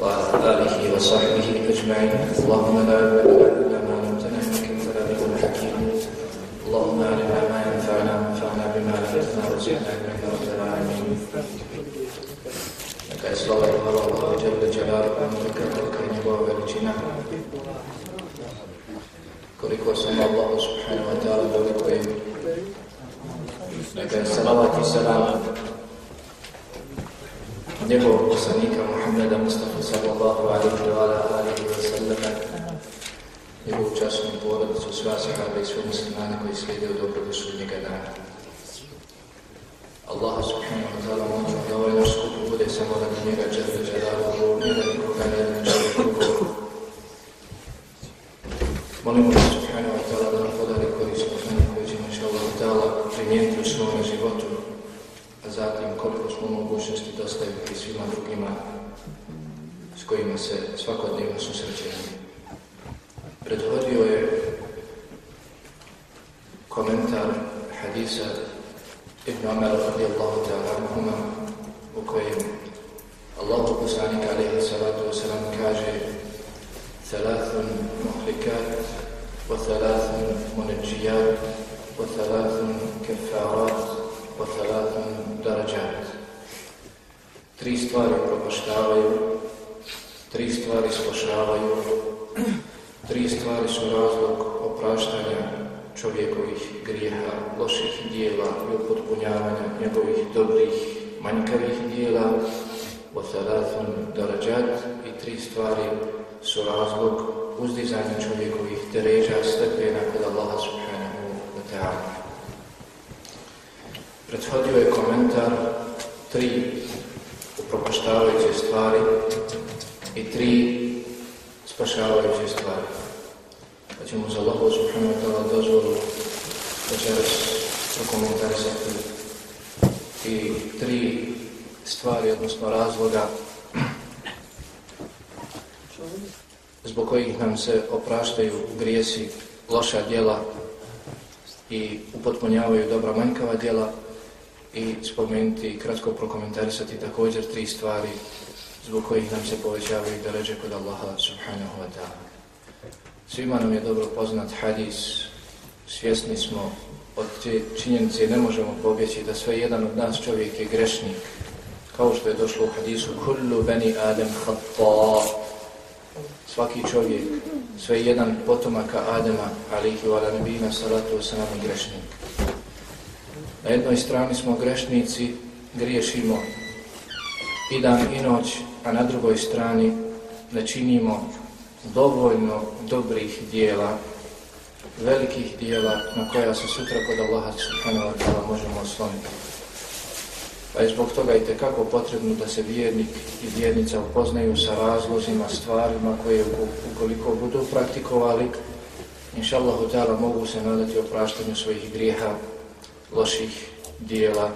وعلى آله وصحبه أجمعين اللهم لا علم ما علمتنا إنك أنت العليم الحكيم اللهم علمنا ما ينفعنا وانفعنا بما علمتنا وزدنا علما يا رب العالمين Jalla Jalalu, neka je velika i njegova veličina. Koliko sam Allah subhanahu wa ta'ala veliko je neka je salavat i salam njegovog poslanika Muhammeda Mustafa sallallahu alaihi wa alaihi wa sallam njegovu časnu porodicu, sva sahaba i sve muslimane koji slijede u dobro do sudnjega dana. Allah subhanahu wa ta'ala molimo da ovaj naš skup bude samo radi njega dželle dželaluhu, ne da nikoga ne da ničeg drugog. Molimo da zatim koliko smo mogućnosti dostaviti svima drugima s kojima se svakodnevno susrećemo. Predvodio je komentar hadisa Ibn Amar radijallahu ta'ala Rahuma u kojem Allah poslanik alaihi salatu wasalam kaže Thalathun muhlikat wa thalathun munajjiyat wa thalathun kefarat وثلاث درجات Tri stvari propaštavaju, tri stvari spašavaju, tri stvari su razlog opraštanja čovjekovih grijeha, loših dijela i upotpunjavanja njegovih dobrih, manjkavih dijela, o thalathun darajat i tri stvari su razlog uzdizanja čovjekovih deređa stepena kod Allaha subhanahu wa ta'ala. Prethodio je komentar tri upropaštavajuće stvari i tri spašavajuće stvari. Pa ćemo za Allahu subhanahu wa ta'ala dozvolu večeras prokomentarisati i tri stvari, odnosno razloga zbog kojih nam se opraštaju grijesi, loša djela i upotpunjavaju dobra manjkava djela i spomenuti i kratko prokomentarisati također tri stvari zbog kojih nam se povećavaju da ređe kod Allaha subhanahu wa ta'ala. Svima nam je dobro poznat hadis, svjesni smo od te činjenice ne možemo pobjeći da sve jedan od nas čovjek je grešnik, kao što je došlo u hadisu kullu bani adem hatta svaki čovjek, sve jedan potomaka Adema, alihi wa nabina salatu wasalam i grešnik. Na jednoj strani smo grešnici, griješimo i dan i noć, a na drugoj strani ne činimo dovoljno dobrih dijela, velikih dijela na koja se sutra kod Allaha subhanahu wa ta'ala možemo osloniti. Pa je zbog toga i tekako potrebno da se vjernik i vjernica upoznaju sa razlozima, stvarima koje ukoliko budu praktikovali, inša Allahu ta'ala mogu se nadati opraštanju svojih grijeha, loših dijela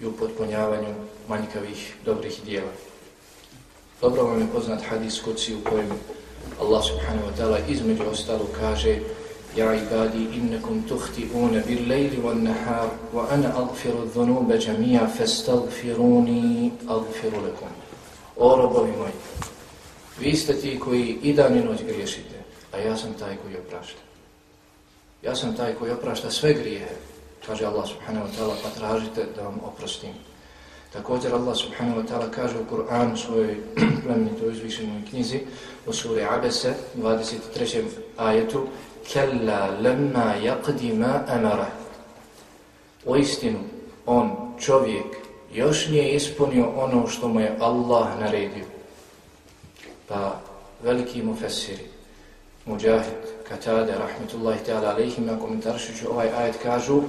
i u potpunjavanju manjkavih dobrih dijela. Dobro vam je poznat hadis kuci u kojem Allah subhanahu wa ta'ala između ostalo kaže Ja ibadi innakum tuhti une bil lejli wal nahar wa ana agfiru dhunuba džamija festagfiruni agfiru lekom. O robovi moji, vi ste ti koji i dan i noć griješite, a ja sam taj koji oprašta. Ja sam taj koji oprašta sve grijehe kaže Allah subhanahu wa ta'ala, pa tražite da vam oprostim. Također Allah subhanahu wa ta'ala kaže u Kur'anu svojoj plemenitoj izvišenoj knjizi u suri Abese, 23. ajetu, kella lemma yaqdi ma amara. U istinu, on, čovjek, još nije ispunio ono što mu je Allah naredio. Pa veliki mufessiri, Mujahid, Katade, rahmetullahi ta'ala alaihim, na komentaršuću ovaj ajet kažu,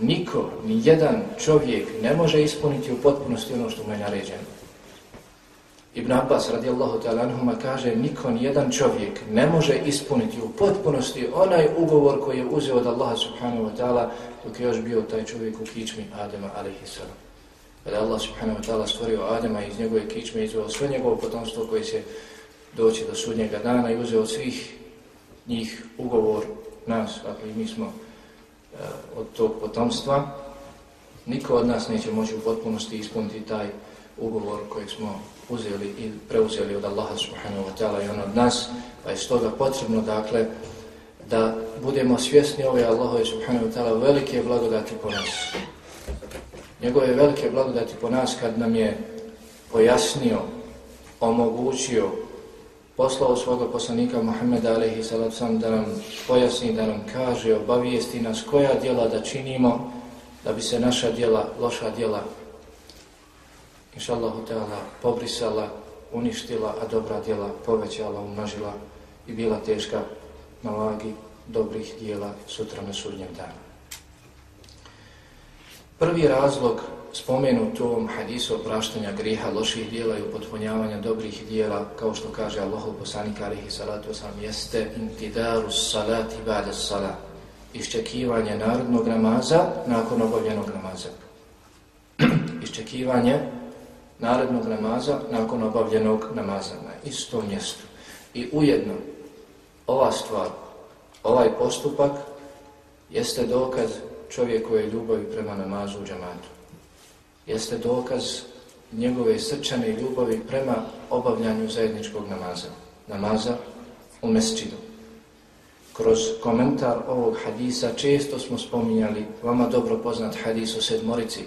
niko, ni jedan čovjek ne može ispuniti u potpunosti ono što mu je naređeno. Ibn Abbas radijallahu ta'ala anhuma kaže niko ni jedan čovjek ne može ispuniti u potpunosti onaj ugovor koji je uzeo od Allaha subhanahu wa ta'ala dok je još bio taj čovjek u kičmi Adema alaihi salam. Pa Kada Allah subhanahu wa ta'ala stvorio Adema iz njegove kičme izveo sve njegovo potomstvo koji se doći do sudnjega dana i uzeo od svih njih ugovor nas, dakle mi smo Eh, od tog potomstva, niko od nas neće moći u potpunosti ispuniti taj ugovor koji smo uzeli i preuzeli od Allaha subhanahu wa ta'ala i on od nas, pa je stoga potrebno, dakle, da budemo svjesni ove Allahove subhanahu wa ta'ala velike blagodati po nas. Njegove velike blagodati po nas kad nam je pojasnio, omogućio, poslao svoga poslanika Muhammeda alaihi salatu sam da nam pojasni, da nam kaže, obavijesti nas koja djela da činimo da bi se naša djela, loša djela inša Allahu Teala pobrisala, uništila, a dobra djela povećala, umnožila i bila teška na vagi dobrih djela sutra na sudnjem danu. Prvi razlog spomenu tom hadisu opraštanja griha, loših dijela i upotpunjavanja dobrih dijela, kao što kaže Allahov poslanik alihi salatu osam, jeste intidaru salati ba'da salat, iščekivanje narodnog namaza nakon obavljenog namaza. iščekivanje narodnog namaza nakon obavljenog namaza na istom mjestu. I ujedno, ova stvar, ovaj postupak, jeste dokaz čovjekove ljubavi prema namazu u džamatu. Jeste dokaz njegove srčane ljubavi prema obavljanju zajedničkog namaza. Namaza u mesčidu. Kroz komentar ovog hadisa često smo spominjali vama dobro poznat hadis o sedmorici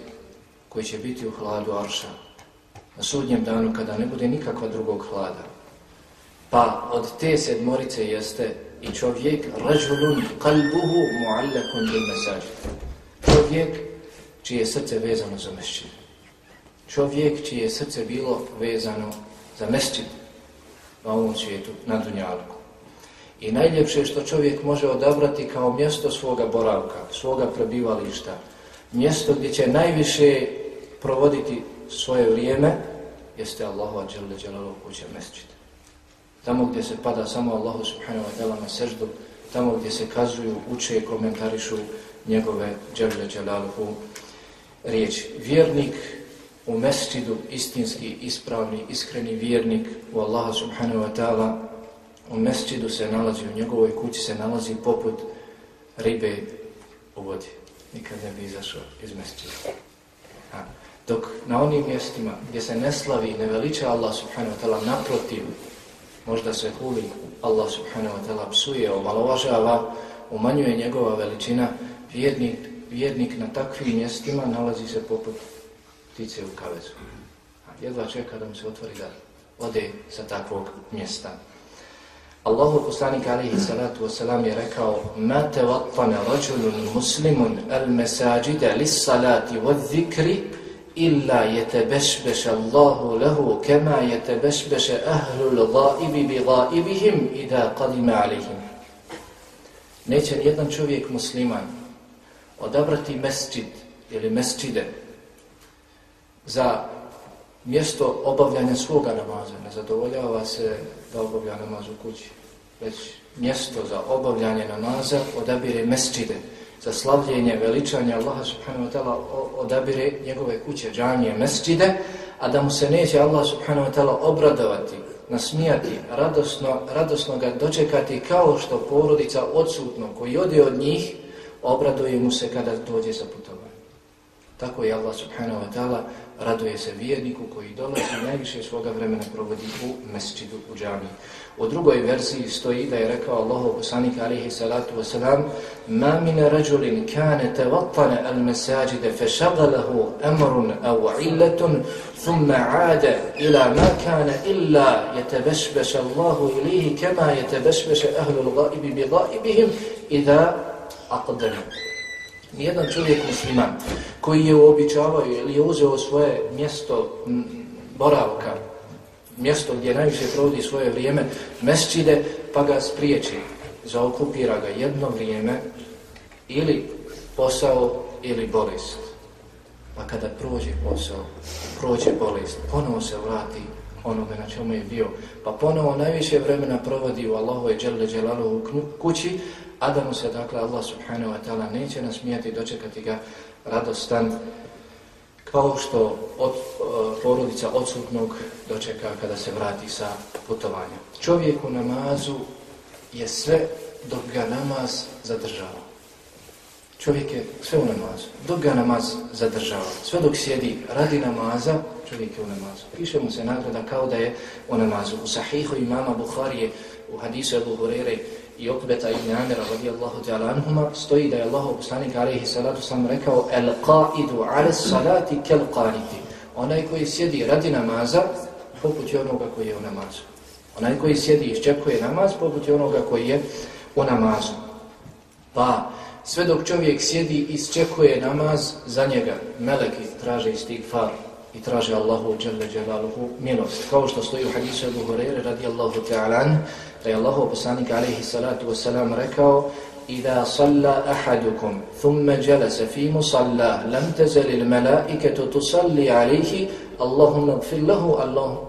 koji će biti u hladu Arša na sudnjem danu kada ne bude nikakva drugog hlada. Pa od te sedmorice jeste i čovjek rađulun kalbuhu muallakun bil mesajid. Čovjek čije srce vezano za mešćin. Čovjek čije srce bilo vezano za mešćin na ovom svijetu, na dunjalku. I najljepše što čovjek može odabrati kao mjesto svoga boravka, svoga prebivališta, mjesto gdje će najviše provoditi svoje vrijeme, jeste Allahova dželle dželalu kuća mesčit. Tamo gdje se pada samo Allahu subhanahu wa ta'ala na seždu, tamo gdje se kazuju, uče, komentarišu njegove dželle dželaluhu riječ Vjernik u mesčidu, istinski, ispravni, iskreni vjernik u Allaha subhanahu wa ta'ala, u mesčidu se nalazi, u njegovoj kući se nalazi poput ribe u vodi. Nikad ne bi izašao iz mesčida. Dok na onim mjestima gdje se ne slavi, ne veliča Allah subhanahu wa ta'ala naprotiv, možda se huli Allah subhanahu wa ta'ala psuje, omalovažava, umanjuje njegova veličina, vjernik, vjernik na takvim mjestima nalazi se poput ptice u kavezu. A jedva čeka da mu se otvori da ode sa takvog mjesta. Allahu poslanik alihi salatu wasalam je rekao Ma te vatpane rađulun muslimun al mesađide lis salati wa zikri illa yetebešbeš Allahu lehu kema yetebešbeš ahlul gaibi bi gaibihim ida qadima alihim. Neće jedan čovjek musliman odabrati mesčid ili mesčide za mjesto obavljanja svoga namaza. Ne zadovoljava se da obavlja namaz u kući, već mjesto za obavljanje namaza odabire mesčide za slavljenje, veličanje Allaha subhanahu wa ta'ala odabire njegove kuće, džanije, mesčide, a da mu se neće Allah subhanahu wa ta'ala obradovati, nasmijati, radosno, radosno ga dočekati kao što porodica odsutno koji ode od njih, obraduje mu se kada dođe za putovanje. Tako je Allah subhanahu wa ta'ala raduje se vjerniku koji dolazi najviše svoga vremena provodi u mesčidu u džami. U drugoj verziji stoji da je rekao Allahu poslanik alaihi salatu wasalam Ma mine rađulin kane te vatane al mesajide fe šagalahu emrun au illetun thumma ade ila ma kane illa jetebešbeš Allahu ilihi kema jetebešbeš ahlul gaibi bi gaibihim idha aqdanu. Nijedan čovjek musliman koji je uobičavao ili je uzeo svoje mjesto boravka, mjesto gdje najviše provodi svoje vrijeme, mesčide, pa ga spriječi, zaokupira ga jedno vrijeme, ili posao, ili bolest. Pa kada prođe posao, prođe bolest, ponovo se vrati onoga na čemu je bio, pa ponovo najviše vremena provodi u Allahove dželle dželalu u kući, a da mu se, dakle, Allah subhanahu wa ta'ala neće nasmijati, dočekati ga radostan, kao što od, e, porodica odsutnog dočeka kada se vrati sa putovanja. Čovjek u namazu je sve dok ga namaz zadržava. čovjek je sve u namazu. Dok ga namaz zadržava, sve dok sjedi radi namaza, čovjek je u namazu. Piše mu se nagrada kao da je u namazu. U sahihu imama Buharije, u hadisu Ebu Hurere i Okbeta ibn Amira radijallahu ta'ala anhuma, stoji da je Allah poslanik alaihi salatu sam rekao El qa'idu ala salati kel qaniti. Onaj koji sjedi radi namaza, poput je onoga koji je u namazu. Onaj koji sjedi i iščekuje namaz, poput je onoga koji je u namazu. Pa, sve dok čovjek sjedi i iščekuje namaz, za njega meleki traže istigfar i traže Allahu dželle dželaluhu milost. Kao što stoji u hadisu Abu Hureyre radijallahu ta'alan, da je Allahu poslanik alejhi salatu vesselam rekao Ida salla ahadukum, thumma jalasa fi musalla, lam tazal al malaikatu tusalli alayhi Allahumma ighfir lahu,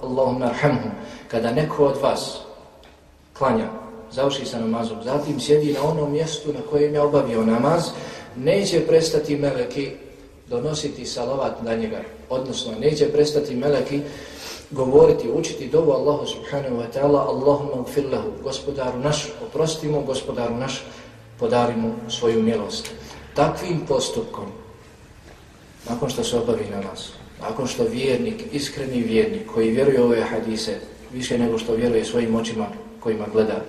Allahumma arhamhu. Kada neko od vas klanja, završi sa namazom, zatim sjedi na onom mjestu na kojem je obavio namaz, neće prestati meleki donositi salavat na njega odnosno neće prestati meleki govoriti, učiti dovu Allahu subhanahu wa ta'ala Allahumma gfir lahu, gospodaru naš, oprostimo gospodaru naš, podari mu svoju milost. Takvim postupkom, nakon što se obavi nas nakon što vjernik, iskreni vjernik, koji vjeruje ove hadise, više nego što vjeruje svojim očima kojima gleda,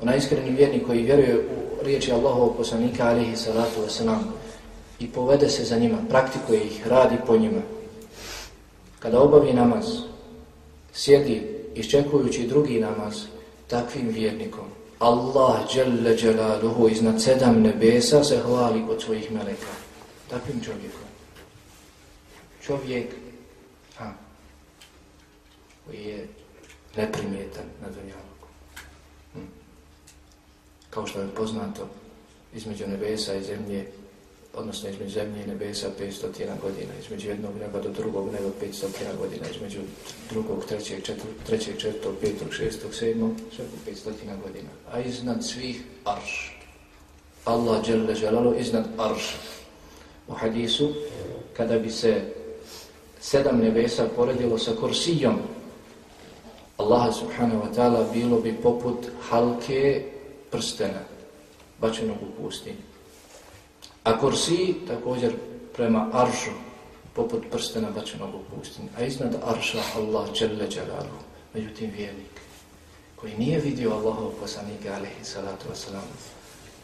onaj iskreni vjernik koji vjeruje u riječi Allahovog poslanika, alihi salatu wasalam, i povede se za njima, praktikuje ih, radi po njima, kada obavi namaz, sjedi iščekujući drugi namaz, takvim vjernikom, Allah dželle dželaluhu iznad sedam nebesa se hvali od svojih meleka. Takvim čovjekom. Čovjek a, koji je neprimjetan na dunjavu. Hm. Kao što je poznato između nebesa i zemlje odnosno između zemlje i nebesa 500 godina, između jednog neba do drugog neba 500 godina, između drugog, trećeg, četvr, trećeg, četvrtog, petog, šestog, sedmog, sve po 500 godina. A iznad svih arš. Allah dželle dželalu iznad arš. U hadisu, kada bi se sedam nebesa poredilo sa kursijom, Allaha subhanahu wa ta'ala bilo bi poput halke prstena, bačenog u pustinju. A kursi također prema aršu, poput prstena bačenog u pustinju. A iznad arša Allah dželle čelaru, međutim vjernik, koji nije vidio Allahov poslanika, alaihi salatu wasalam,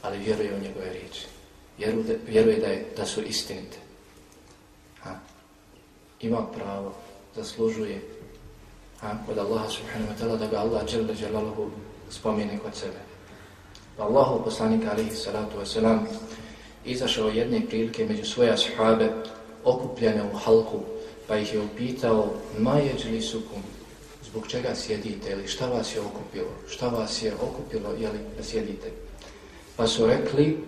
ali vjeruje u njegove riječi. Vjeruje, vjeruje da, je, da su istinite. Ha? Ima pravo, zaslužuje ha? od Allaha subhanahu wa ta'ala da ga Allah dželle čelaru spomene kod sebe. Allahov poslanika, alaihi salatu wasalam, izašao jedne prilike među svoje ashabe okupljene u halku, pa ih je upitao majeđli sukum, zbog čega sjedite ili šta vas je okupilo, šta vas je okupilo, jeli da sjedite. Pa su rekli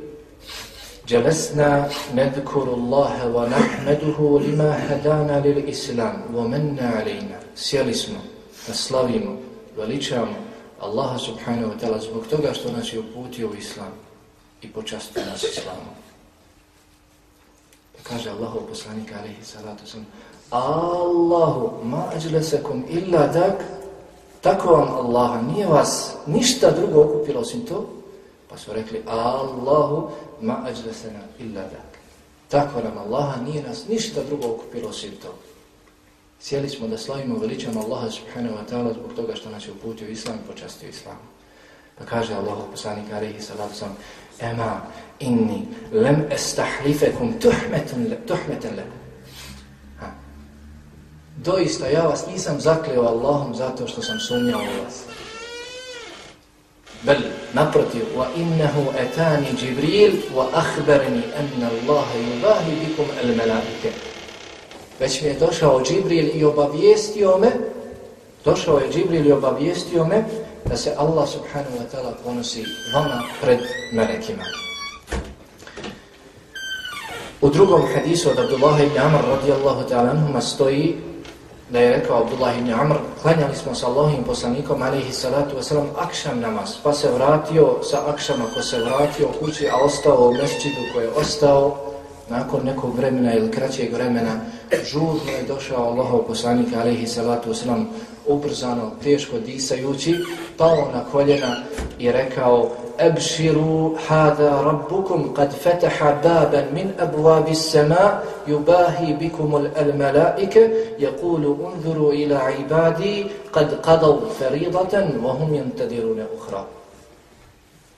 Jalesna nedkuru Allahe wa nahmeduhu lima hadana lil islam wa menna alina. Sjeli smo da slavimo, veličamo Allaha subhanahu wa ta'ala zbog toga što nas je uputio u islam i počastio nas islamom. Kaže Allahu poslanik alaihi salatu sam Allahu ma ađlesekum illa dak tako vam Allaha nije vas ništa drugo okupilo osim to. Pa su rekli Allahu ma ađlesena illa dak tako nam Allaha nije nas ništa drugo okupilo osim to. Sjeli smo da slavimo veličan Allaha subhanahu wa ta'ala zbog toga što nas je uputio islam i počastio Islam. Pa kaže Allah, poslanik alaihi salatu sam, Ema inni lem estahlifekum tuhmeten le. Doista, ja vas nisam zakleo Allahom zato što sam sumnjao u vas. Bel, naprotiv, wa innehu etani Jibril wa ahberni enna Allahe yubahi bikum el melaike. Već mi je došao Jibril i obavijestio me, došao je Jibril i obavijestio me, da se Allah subhanahu wa ta'ala ponosi vama pred melekima. U drugom hadisu od Abdullah ibn Amr radijallahu ta'ala anhuma stoji da je rekao Abdullah ibn Amr klanjali smo sa Allahim poslanikom alaihi salatu wasalam akšam namaz pa se vratio sa akšama ko se vratio u kući a ostao u mešćidu koji je ostao nakon nekog vremena ili kraćeg vremena žurno je došao Allahov poslanik alaihi salatu wasalam ubrzano, teško disajući, pao na koljena i rekao Ebširu hada rabbukum kad fetaha baban min abuabi sama yubahi bikum al malaike jakulu unzuru ila ibadi kad qadav feridatan vahum jantadirune uhra.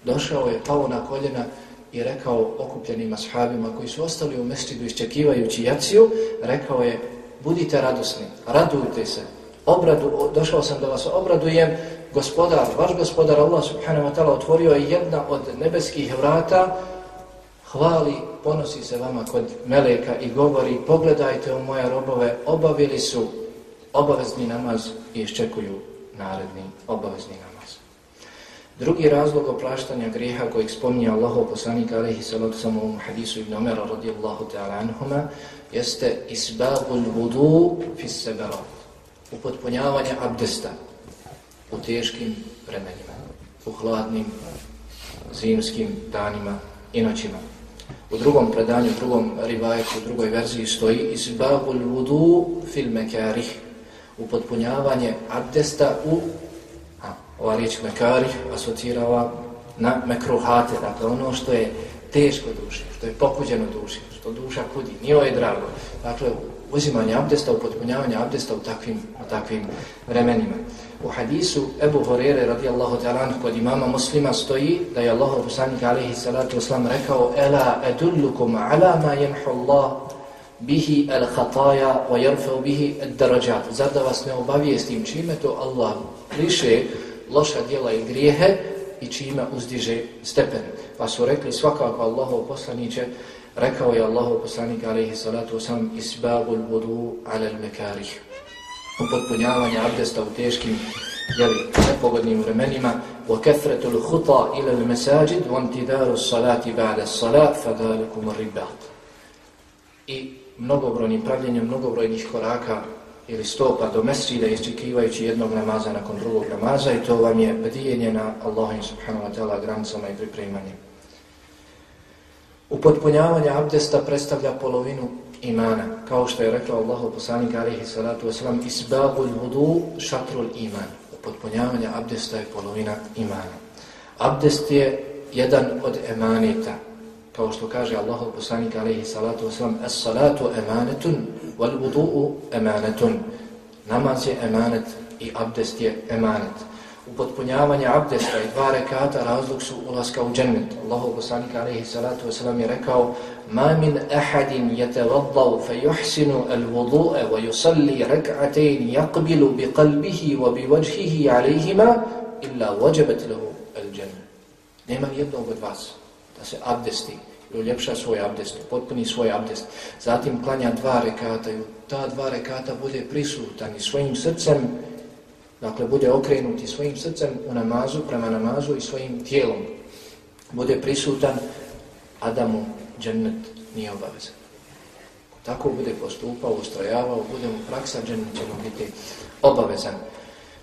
Došao je, pao na koljena i rekao okupljenim ashabima koji su ostali u mestidu iščekivajući jaciju, rekao je, budite radosni, radujte se, obradu, došao sam da vas obradujem, gospodar, vaš gospodar Allah subhanahu wa ta'ala otvorio je jedna od nebeskih vrata, hvali, ponosi se vama kod meleka i govori, pogledajte u moje robove, obavili su obavezni namaz i iščekuju naredni obavezni namaz. Drugi razlog opraštanja grijeha kojeg spominje Allahov poslanik alaihi salatu samo u hadisu ibn Omera radijallahu ta'ala anhuma jeste isbabul vudu fis seberat upotpunjavanje abdesta u teškim vremenima, u hladnim zimskim danima i noćima. U drugom predanju, u drugom rivajetu, u drugoj verziji stoji izbavul vudu fil mekarih upotpunjavanje abdesta u a, ova riječ mekarih asocirava na mekruhate, dakle ono što je teško duši, što je pokuđeno duši, što duša kudi, nije je drago. Dakle, uzimanje abdesta, upotpunjavanje abdesta u takvim, u takvim vremenima. U hadisu Ebu Horere radijallahu ta'ala kod imama muslima stoji da je Allah poslanik alaihi salatu uslam rekao Ela edullukum ala ma jemhu Allah bihi al khataja wa jarfeu bihi ad darajat. Zar da vas ne obavijestim čime to Allah liše loša djela i grijehe i čime uzdiže stepen. Pa su rekli svakako Allahov poslaniće, rekao je Allahu poslanik alaihi salatu wasalam isbabul wudu ala al-mekarih. Upotpunjavanje abdesta u teškim jeli, nepogodnim vremenima wa al khuta ila l'mesajid wa al salati ba'da salat al ribat. I mnogobrojnim pravljenjem mnogobrojnih koraka ili stopa do mesrida iščekivajući jednog namaza nakon drugog namaza i to vam je bdijenje na Allahim subhanahu wa ta'ala granicama i pripremanjem. Upotpunjavanje abdesta predstavlja polovinu imana, kao što je rekao Allahu poslanik alihi salatu wasalam, isbabul hudu šatrul iman. Upotpunjavanje abdesta je polovina imana. Abdest je jedan od emanita, kao što kaže Allahu poslanik alihi salatu wasalam, as-salatu emanetun wal wudu'u emanetun namaz je emanet i abdest je emanet upotpunjavanje abdesta i dva rekata razlog su ulaska u džennet. Allahu poslanik alejhi salatu vesselam je rekao ma min ahadin yatawadda fa yuhsinu al-wudu'a wa yusalli rak'atayn yaqbilu bi qalbihi wa bi wajhihi alayhima illa wajabat lahu al-jannah. Nema jednog od vas da se abdesti i uljepša svoj abdest, potpuni svoj abdest, zatim klanja dva rekata i ta dva rekata bude prisutan i svojim srcem, dakle bude okrenuti svojim srcem u namazu, prema namazu i svojim tijelom, bude prisutan, a da mu džennet nije obavezan. Tako bude postupao, ustrojavao, bude mu praksa, džennet će mu biti obavezan.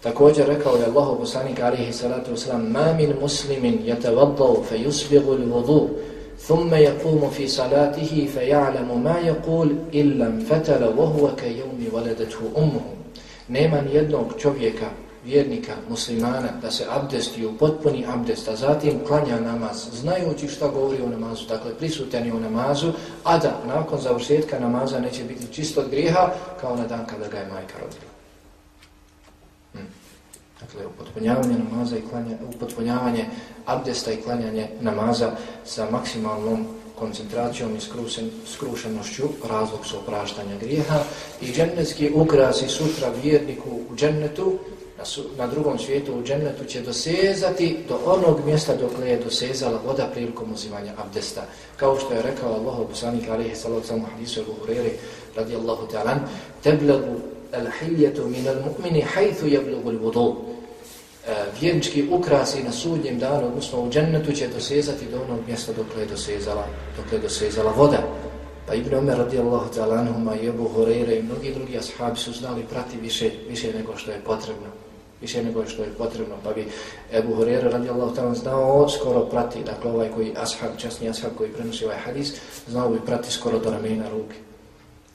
Također rekao je Allah, poslanik alihi salatu wasalam, ma min muslimin yatavaddau fe yusbigu li vudu, ثم يقوم في صلاته فيعلم ما يقول إلا انفتل وهو كيوم ولدته أمه nema ni jednog čovjeka, vjernika, muslimana, da se abdesti u potpuni abdest, a zatim klanja namaz, znajući šta govori o namazu, dakle prisutan je u namazu, a da nakon završetka namaza neće biti čist od grijeha, kao na dan kada ga je majka rodila. Dakle, upotpunjavanje namaza i klanja, upotpunjavanje abdesta i klanjanje namaza sa maksimalnom koncentracijom i skrušen, skrušenošću, razlog su opraštanja grijeha i džennetski ukrasi sutra vjerniku u džennetu, na, su, na drugom svijetu u džennetu će dosezati do onog mjesta dok je dosezala voda prilikom uzimanja abdesta. Kao što je rekao Allah, poslanik alihi sallahu sallam hadisu u Hureri radijallahu ta'ala, teblagu al-hiljetu min al-mu'mini hajthu jeblagu al-vudu. E, vjernički ukrasi na sudnjem danu, odnosno u džennetu će dosezati do onog mjesta dokle je dosezala, dokle je dosezala voda. Pa Ibn Omer radijallahu ta'ala anhuma i Ebu Horeira i mnogi drugi ashabi su znali prati više, više nego što je potrebno. Više nego što je potrebno. Pa bi Ebu Horeira radijallahu ta'ala znao skoro prati, dakle ovaj koji ashab, časni ashab koji prenosi ovaj hadis, znao bi prati skoro do ramena ruke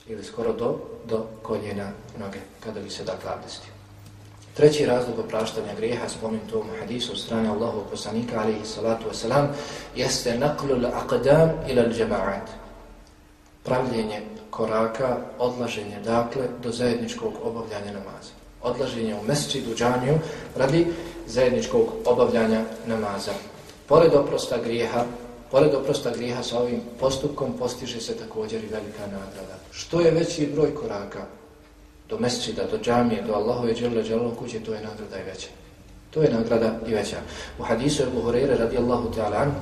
ili skoro do, do koljena noge, kada bi se dakle abdestio. Treći razlog opraštanja grijeha, spomenuti u hadisu od strane Allahu poslanika, alaihi salatu wasalam, jeste naklul aqdam ila džema'at. Pravljenje koraka, odlaženje, dakle, do zajedničkog obavljanja namaza. Odlaženje u mesčidu, džaniju, radi zajedničkog obavljanja namaza. Pored oprosta grijeha, pored oprosta grijeha sa ovim postupkom postiže se također i velika nagrada. Što je veći broj koraka do mesčida, do džamije, do Allahove džele džele kuće, to je nagrada i veća. To je nagrada i veća. U hadisu je Buhureyre radijallahu ta'ala an,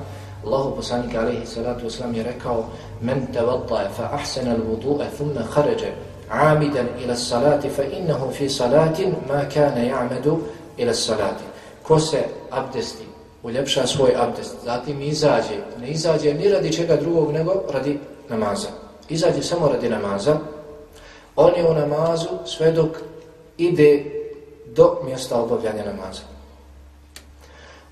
Allahu poslanika alaihi salatu vesselam je rekao Men tevaddaje fa ahsena l-vudu'e thumma kharaja amidan ila salati fa innahu fi salatin ma kane ja'medu ila salati. Ko se abdesti uljepša svoj abdest, zatim izađe, ne izađe ni radi čega drugog nego radi namaza. Izađe samo radi namaza, on je u namazu sve dok ide do mjesta obavljanja namaza.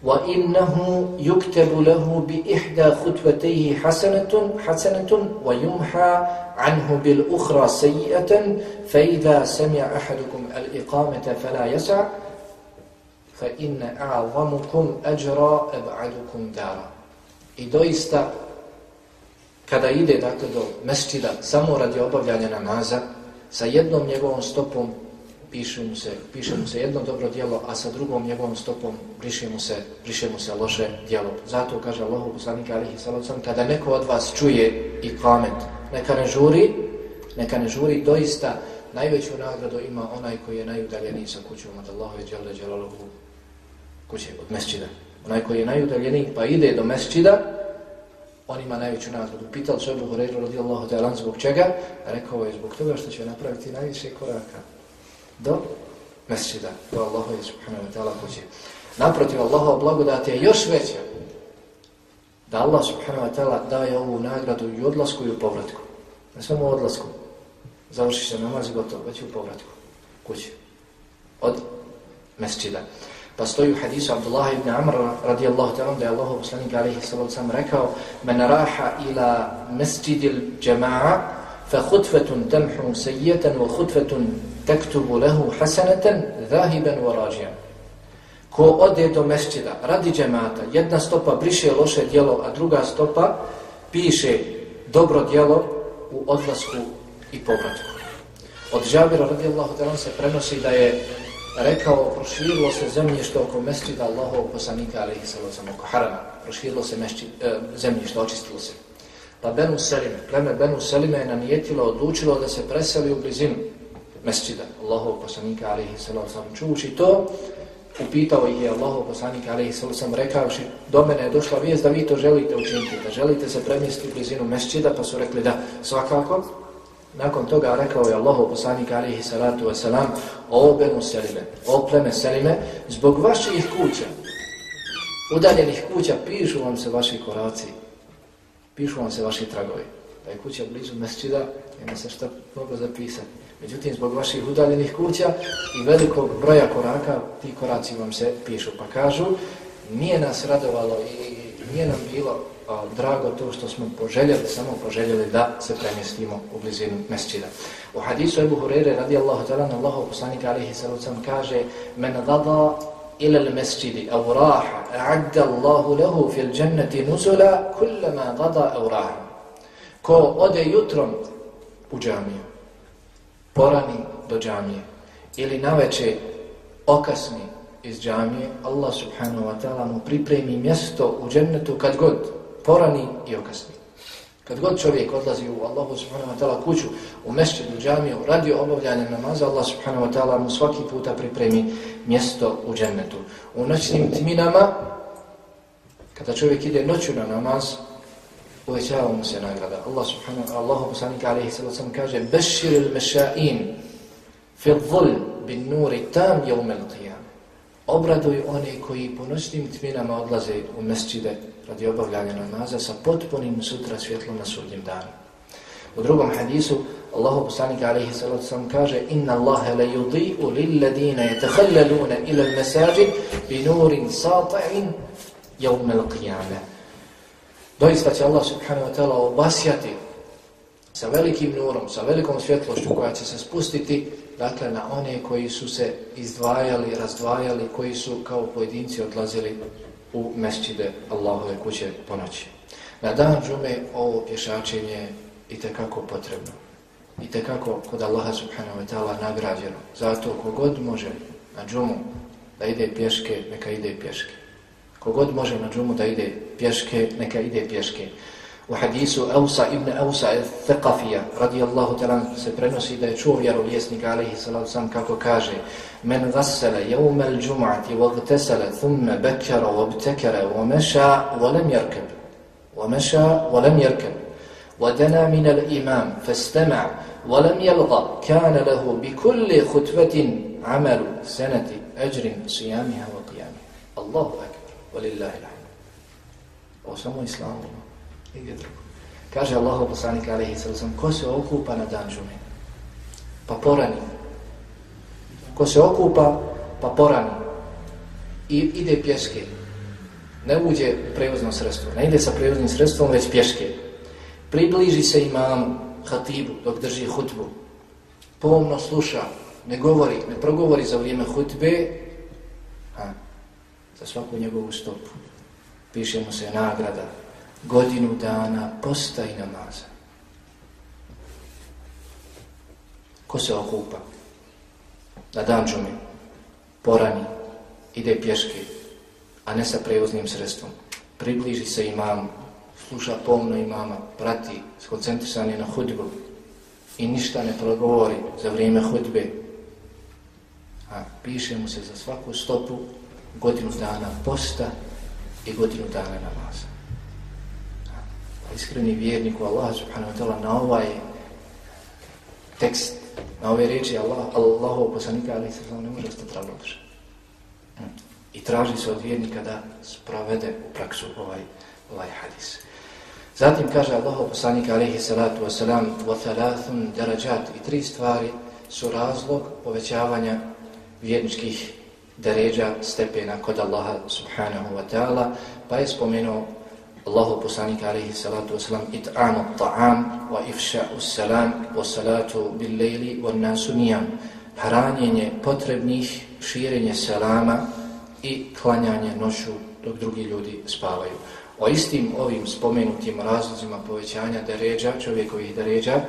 وَإِنَّهُ يُكْتَبُ لَهُ بِإِحْدَى خُتْوَتَيْهِ حَسَنَةٌ حَسَنَةٌ وَيُمْحَى عَنْهُ بِالْأُخْرَى سَيِّئَةً فَإِذَا سَمِعَ أَحَدُكُمْ الْإِقَامَةَ فَلَا يَسَعَ fa inna a'zamukum ajra ab'adukum dara. I doista kada ide dakle do mesčida samo radi obavljanja namaza sa jednom njegovom stopom piše mu se piše mu se jedno dobro djelo a sa drugom njegovom stopom briše mu se briše mu se loše djelo zato kaže Allahu poslanik alihi sallam kada neko od vas čuje i kamet neka ne žuri neka ne žuri doista najveću nagradu ima onaj koji je najudaljeniji sa kućom od Allaha i dželle dželaluhu kuće od mesčida. Onaj koji je najudaljeniji pa ide do mesčida, on ima najveću nagradu. Pitao se Ebu Horeiru radijallahu ta'ala zbog čega? Rekao je zbog toga što će napraviti najviše koraka do mesčida, do Allaha i subhanahu wa ta'ala kuće. Naprotiv, Allahova blagodat je još veća da Allah subhanahu wa ta'ala daje ovu nagradu i odlasku i u povratku. Ne samo u odlasku. Završi se namaz i gotovo, već i u povratku kuće. Od mesčida. Pa stoji u hadisu Abdullah ibn Amr radijallahu ta'ala da je Allahov poslanik alaihi sallam rekao Men raha ila mesjidil jama'a fa khutfatun tamhu sayyatan wa khutfatun taktubu lahu hasanatan zahiban wa rajian. Ko ode do mesjida radi džemata, jedna stopa briše loše djelo, a druga stopa piše dobro djelo u odlasku i povratku. Od Žabira radijallahu ta'ala se prenosi da je rekao, proširilo se zemljište oko mesčida Allahov poslanika, ali ih oko harama. Proširilo se mešči, e, zemljište, očistilo se. Pa Benu Selime, pleme Benu Selime je namijetilo, odlučilo da se preseli u blizinu mesčida Allahov poslanika, ali ih sam čuvući to, upitao ih je Allahov poslanika, ali ih sam rekavši, do mene je došla vijest da vi to želite učiniti, da želite se premjestiti u blizinu mesčida, pa su rekli da svakako, Nakon toga rekao je Allahu poslanik alihi salatu wasalam o benu selime, o pleme selime, zbog vaših kuća, udaljenih kuća, pišu vam se vaši koraci, pišu vam se vaši tragovi. Da je kuća blizu mesčida, ima se šta mogu zapisati. Međutim, zbog vaših udaljenih kuća i velikog broja koraka, ti koraci vam se pišu. Pa kažu, nije nas radovalo i nije nam bilo Pa, drago to što smo poželjeli, samo poželjeli da se premjestimo u blizinu mesčida. U hadisu Ebu Hurere radijallahu ta'ala na Allahu poslanika alihi sallam kaže Men gada ila l mesčidi aw raha a'adda Allahu lehu fil jannati nuzula kullama gada aw raha. Ko ode jutrom u džamiju, porani do džamije ili naveče okasni iz džamije, Allah subhanahu wa ta'ala mu pripremi mjesto u džennetu kad god porani i okasni. Kad god čovjek odlazi u Allahu subhanahu wa ta'ala kuću, u mešćinu, džamiju, radi obavljanje namaza, Allah subhanahu wa ta'ala mu svaki puta pripremi mjesto u džennetu. U noćnim tminama, kada čovjek ide noću na namaz, uvećava mu se nagrada. Allah subhanahu wa ta'ala, Allah poslanika alaihi sallam kaže Bešir il meša'in fi dhul bin nuri tam jevme qiyam. Obraduj one koji po noćnim tminama odlaze u mesčide radi obavljanja namaza sa potpunim sutra svjetlom na sudnjem danu. U drugom hadisu Allahu poslanik alejhi salatu sallam kaže inna Allaha la yudhi'u lil ladina yatakhallaluna ila al masajid bi nurin sati'in yawm al qiyamah. Doista će Allah subhanahu wa ta'ala obasjati sa velikim nurom, sa velikom svjetlošću koja će se spustiti, dakle, na one koji su se izdvajali, razdvajali, koji su kao pojedinci odlazili u mesčide Allahove kuće po noći. Na dan džume ovo pješačenje i tekako potrebno. I tekako kod Allaha subhanahu wa ta'ala nagrađeno. Zato kogod može na džumu da ide pješke, neka ide pješke. Kogod može na džumu da ide pješke, neka ide pješke. U hadisu Eusa ibn Eusa al-Thaqafija radijallahu ta'ala se prenosi da je čuo vjerovjesnik alaihi salatu sam kako kaže Men gassele jevme l-đum'ati wa gtesele thumme bekara wa btekara wa meša wa lem jerkeb wa meša wa lem jerkeb wa dena min al-imam fastema wa lem jelga kana lehu bi kulli khutvetin amalu senati ajrin Nigdje drugo. Kaže Allah poslanik alaihi sallam, ko se okupa na dan džume? Pa porani. Ko se okupa, pa porani. I ide pješke. Ne uđe prevozno sredstvo. Ne ide sa prevoznim sredstvom, već pješke. Približi se imam hatibu dok drži hutbu. Pomno sluša. Ne govori, ne progovori za vrijeme hutbe. Ha, za svaku njegovu stopu. Piše mu se nagrada, godinu dana posta i namaza. Ko se okupa? Na dan porani, ide pješke, a ne sa prevoznim sredstvom. Približi se imamu, sluša pomno imama, prati, skoncentrisan je na hudbu. I ništa ne progovori za vrijeme hudbe. A piše mu se za svaku stopu. Godinu dana posta i godinu dana namaza iskreni vjernik u Allah subhanahu wa ta'ala na ovaj tekst, na ove riječi Allah, Allahov poslanika, ali se ne može ostati ravnodušan. Mm. I traži se od vjernika da sprovede u praksu ovaj, ovaj hadis. Zatim kaže Allahov poslanika, alaihi salatu wasalam, wa thalathun darajat, i tri stvari su razlog povećavanja vjerničkih deređa stepena kod Allaha subhanahu wa ta'ala, pa je spomenuo Allahu poslanik alaihi salatu wasalam it'amu ta'am wa ifša'u salam wa salatu bil lejli wa nasu nijam hranjenje potrebnih širenje salama i klanjanje noću dok drugi ljudi spavaju. O istim ovim spomenutim razlozima povećanja deređa, čovjekovih deređa,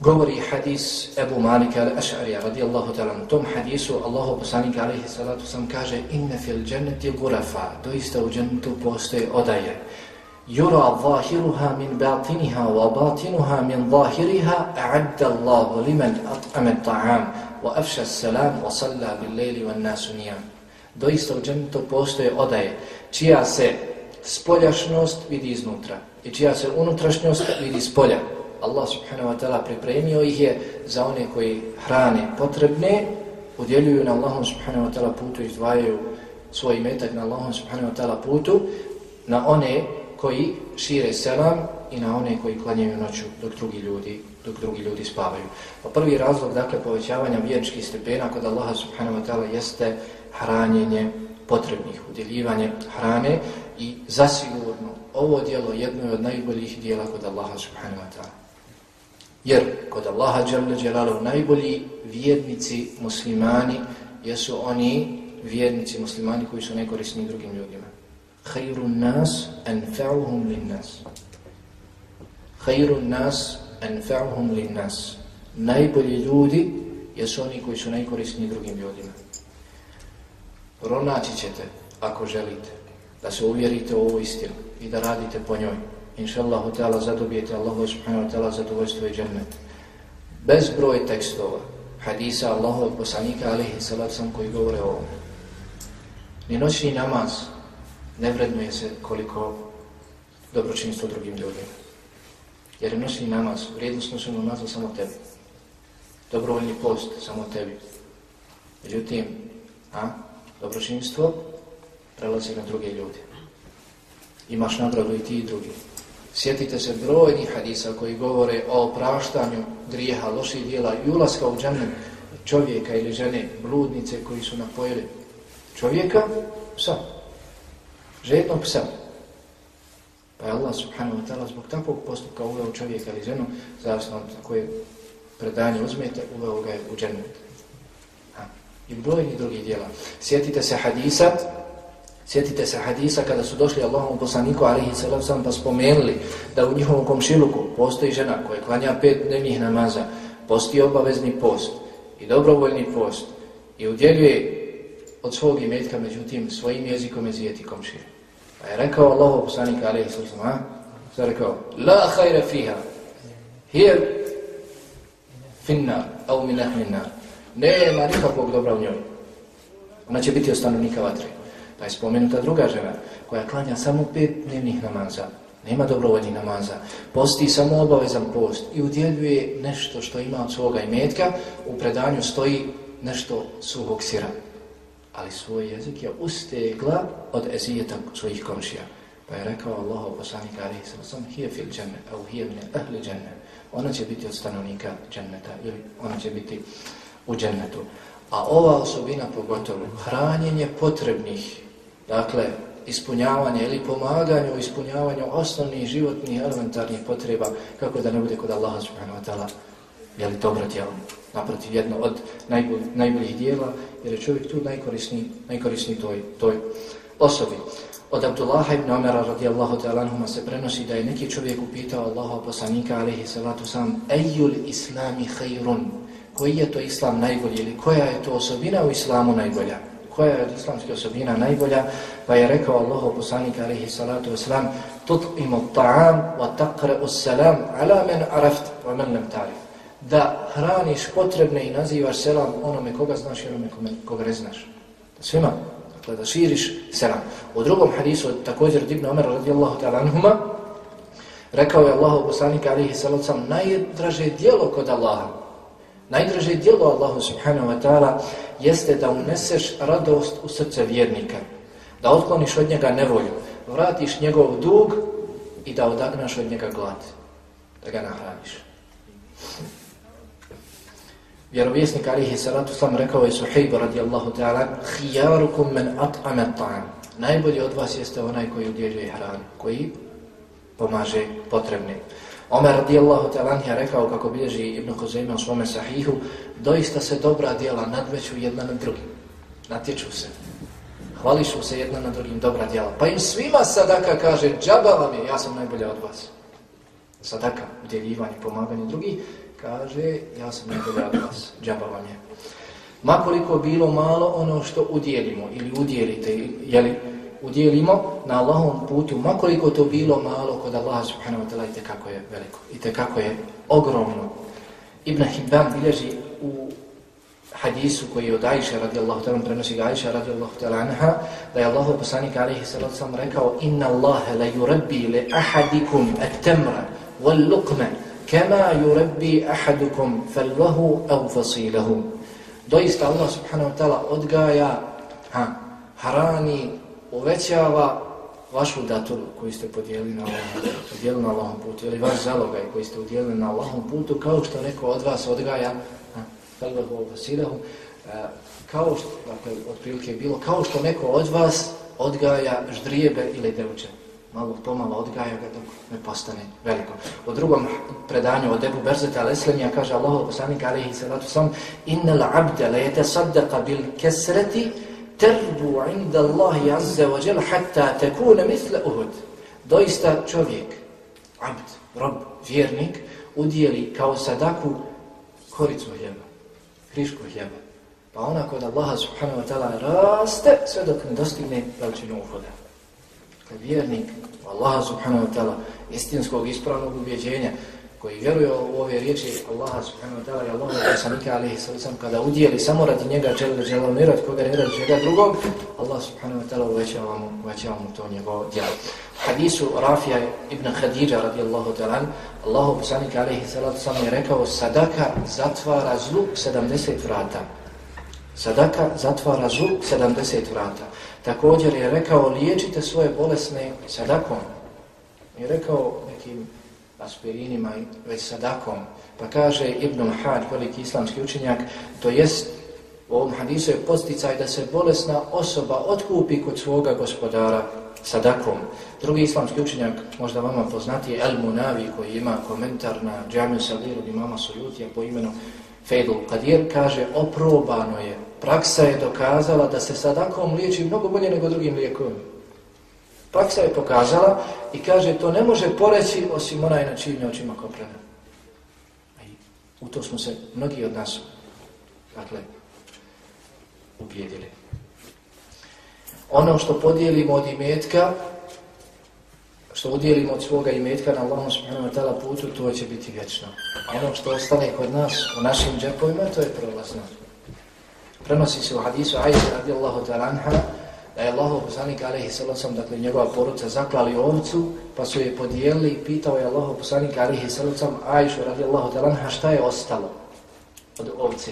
govori hadis Ebu Malika al-Ash'arija radijallahu ta'ala. U tom hadisu Allahu poslanika alaihi salatu sam kaže inne fil dženneti gurafa, doista u džennetu postoje odaje. Yura zahiruha min batiniha wa batinuha min zahiriha a'adda Allahu liman at'ame ta'am wa afša salam wa salla bil lejli wa nasu nijam. Doista u džennetu postoje odaje čija se spoljašnost vidi iznutra i čija se unutrašnjost vidi spolja. Allah subhanahu wa ta'ala pripremio ih je za one koji hrane potrebne, udjeljuju na Allahom subhanahu wa ta'ala putu izdvajaju svoj metak na Allahom subhanahu wa ta'ala putu, na one koji šire selam i na one koji klanjaju noću dok drugi ljudi dok drugi ljudi spavaju. Pa prvi razlog dakle povećavanja vjerničkih stepena kod Allaha subhanahu wa ta'ala jeste hranjenje potrebnih, udjeljivanje hrane i zasigurno ovo dijelo jedno je od najboljih dijela kod Allaha subhanahu wa ta'ala. Jer kod Allaha dželle Đelalov najbolji vjernici muslimani jesu oni vjernici muslimani koji su nekorisni drugim ljudima. Khairun nas anfa'uhum lin nas. Khairun nas anfa'uhum lin nas. Najbolji ljudi jesu oni koji su najkorisni drugim ljudima. Pronaći ćete, ako želite, da se uvjerite u ovu istinu i da radite po njoj inša Allahu ta'ala zadobijete Allahu subhanahu wa ta'ala zadovoljstvo i džennet. Bezbroj tekstova, hadisa Allahovog poslanika alihi salat sam koji govore o ovome. Ni noćni namaz ne vrednuje se koliko dobročinstvo drugim ljudima. Jer je noćni namaz, vrijednost noćnog namaza samo tebi. Dobrovoljni post samo tebi. Međutim, a, dobročinstvo prelazi na druge ljude. Imaš nagradu i ti i drugi. Sjetite se brojni hadisa koji govore o opraštanju grijeha, loših dijela i ulaska u džanem čovjeka ili žene, bludnice koji su napojili čovjeka, psa, žednog psa. Pa je Allah subhanahu wa ta'ala zbog takvog postupka uveo čovjeka ili ženu, zavisno od koje predanje uzmete, uveo ga je u džennet. I brojni drugi dijela. Sjetite se hadisa, sjetite se hadisa kada su došli Allahom poslaniku, alihi sallam sam pa spomenuli da u njihovom komšiluku postoji žena koja klanja pet dnevnih namaza, posti obavezni post i dobrovoljni post i udjeljuje od svog imetka, međutim, svojim jezikom je zijeti komšir. Pa je rekao Allahov poslanik, alaihi sallam, a? Sada je rekao, la hajra fiha, hier finna, au minah minna. Nema nikakvog dobra u njoj. Ona će biti od stanovnika vatre. Pa je spomenuta druga žena, koja klanja samo pet dnevnih namaza, nema dobrovoljnih namaza, posti samo obavezan post i udjeljuje nešto što ima od svoga imetka, u predanju stoji nešto suhog sira ali svoj jezik je ustegla od ezijeta svojih komšija. Pa je rekao Allah poslanik Ali sam sam hije fil džene, au hije mne ahli džene. Ona će biti od stanovnika dženeta ili ona će biti u džennetu. A ova osobina pogotovo, hranjenje potrebnih, dakle, ispunjavanje ili pomaganje u ispunjavanju osnovnih životnih elementarnih potreba, kako da ne bude kod Allaha subhanahu wa ta'ala, je li dobro djelo. Naprotiv, jedno od najbolj, najboljih dijela, jer je čovjek tu najkorisniji, najkorisniji toj, toj osobi. Od Abdullaha ibn Omera radijallahu ta'ala anhuma se prenosi da je neki čovjek upitao Allaha poslanika alaihi salatu sam Ejul islami hajrun Koji je to islam najbolji ili koja je to osobina u islamu najbolja? Koja je od islamske osobina najbolja? Pa je rekao Allahu poslanik alaihi salatu wasalam Tut'imu ta'am wa taqra'u salam ala men araft wa men lam tarif da hraniš potrebne i nazivaš selam onome koga znaš i onome koga ne znaš. Svima. Dakle, da širiš selam. U drugom hadisu, također od Ibn Omer radijallahu ta'ala anhuma, rekao je Allahu poslanika alihi salacam, najdraže dijelo kod Allaha, najdraže djelo Allahu subhanahu wa ta'ala jeste da uneseš radost u srce vjernika, da otkloniš od njega nevolju, vratiš njegov dug i da odagnaš od njega glad, da ga nahraniš. Vjerovjesnik alihi salatu sam rekao je Suhejbu radijallahu ta'ala Hijarukum men at'ame ta'am Najbolji od vas jeste onaj koji udjeljuje hranu, koji pomaže potrebnim. Omer radijallahu ta'ala je rekao kako bilježi Ibn Huzeyma u svome sahihu doista se dobra djela nadveću jedna na drugim. Natječu se. Hvališu se jedna na drugim dobra djela. Pa im svima sadaka kaže džaba vam je, ja sam najbolja od vas. Sadaka, udjeljivanje, pomaganje drugih kaže, ja sam najbolja od vas, džaba vam je. Makoliko bilo malo ono što udjelimo ili udjelite, jeli, udjelimo na Allahovom putu, makoliko to bilo malo kod Allaha subhanahu wa ta'la, i tekako je veliko, i tekako je ogromno. Ibn Hibban bilježi u hadisu koji je od Aisha radijallahu ta'ala, prenosi ga Aisha radijallahu ta'ala anha, da je Allah poslanik alaihi sallatu sallam rekao, inna Allahe la yurabbi li ahadikum at temra wal lukme kema yurabbi ahadukum falwahu au fasilahu doista Allah subhanahu wa ta'ala odgaja ha, harani uvećava vašu daturu koju ste podijelili na Allahom, podijelili na Allahom putu ili vaš zalogaj koji ste udjelili na Allahom putu kao što neko od vas odgaja Felbehu aw kao što, dakle, otprilike je bilo, kao što neko od vas odgaja ždrijebe ili devče malo pomalo odgaja ga dok ne postane veliko. U drugom predanju od Ebu Berzeta Leslenija kaže Allah, poslanik alaihi salatu sam, inna abde la jete saddaqa bil kesreti terbu inda Allahi azze wa jel hatta tekune misle uhud. Doista čovjek, abd, rob, vjernik, udijeli kao sadaku koricu hljeba, krišku hljeba. Pa ona kod Allaha subhanahu wa ta'ala raste sve dok ne dostigne veličinu Uhuda. kad vjernik Allaha subhanahu wa ta'ala istinskog ispravnog ubjeđenja koji vjeruje u ove riječi Allaha subhanahu wa ta'ala i Allaha poslanika alaihi sallam kada udijeli samo radi njega žele žele umirati koga ne radi čega drugog Allah subhanahu wa ta'ala uvećava mu, uvećava mu to njegovo djelo. Hadisu Rafija ibn Khadija radijallahu ta'ala Allahu poslanika alaihi sallam je rekao sadaka zatvara zlu 70 vrata. Sadaka zatvara zlu 70 vrata. Također je rekao, liječite svoje bolesne sadakom. Je rekao nekim aspirinima već sadakom. Pa kaže Ibn Had, veliki islamski učenjak, to jest U ovom hadisu je posticaj da se bolesna osoba otkupi kod svoga gospodara sadakom. Drugi islamski učenjak, možda vama poznati, je El Munavi koji ima komentar na džamiju Saliru i mama Sujutija po imenu Fedul Kadir, kaže oprobano je, praksa je dokazala da se sadakom liječi mnogo bolje nego drugim lijekovima. Praksa je pokazala i kaže to ne može poreći osim onaj na čivnje očima koprena. I u to smo se mnogi od nas dakle, ubijedili. Ono što podijelimo od imetka, što udjelimo od svoga imetka na Allahom subhanahu wa ta'ala putu, to će biti vječno. Ono što ostane kod nas u našim džepovima, to je prolazno. Prenosi se u hadisu Aisha radijallahu ta'ala anha, da je Allahov poslanik alaihi sallam, dakle njegova poruca, zaklali ovcu, pa su je podijelili i pitao je Allahov poslanik alaihi sallam, Aisha radijallahu ta'ala anha, šta je ostalo od ovce?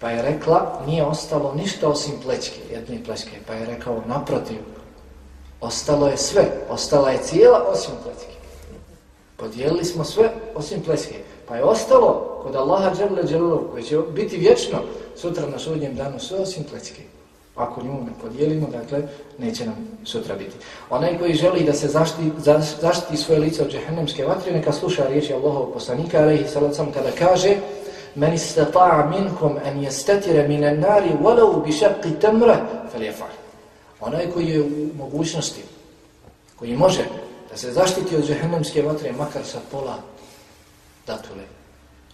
Pa je rekla, nije ostalo ništa osim plečke, jedne plečke. Pa je rekao, naprotiv, ostalo je sve, ostala je cijela osim plečke. Podijelili smo sve osim plečke. Pa je ostalo kod Allaha dželle dželalov koji će biti vječno sutra na sudnjem danu, sve osim plečke. Ako nju ne podijelimo, dakle, neće nam sutra biti. Onaj koji želi da se zaštiti, zaštiti svoje lice od džehennemske vatre, neka sluša riječi Allahov poslanika, alaihi salacom, kada kaže, men istata'a minkum an yastatira minan nari walau bi shaqqi tamra falyaf'al onaj koji je u mogućnosti koji može da se zaštiti od džehennemske vatre makar sa pola datule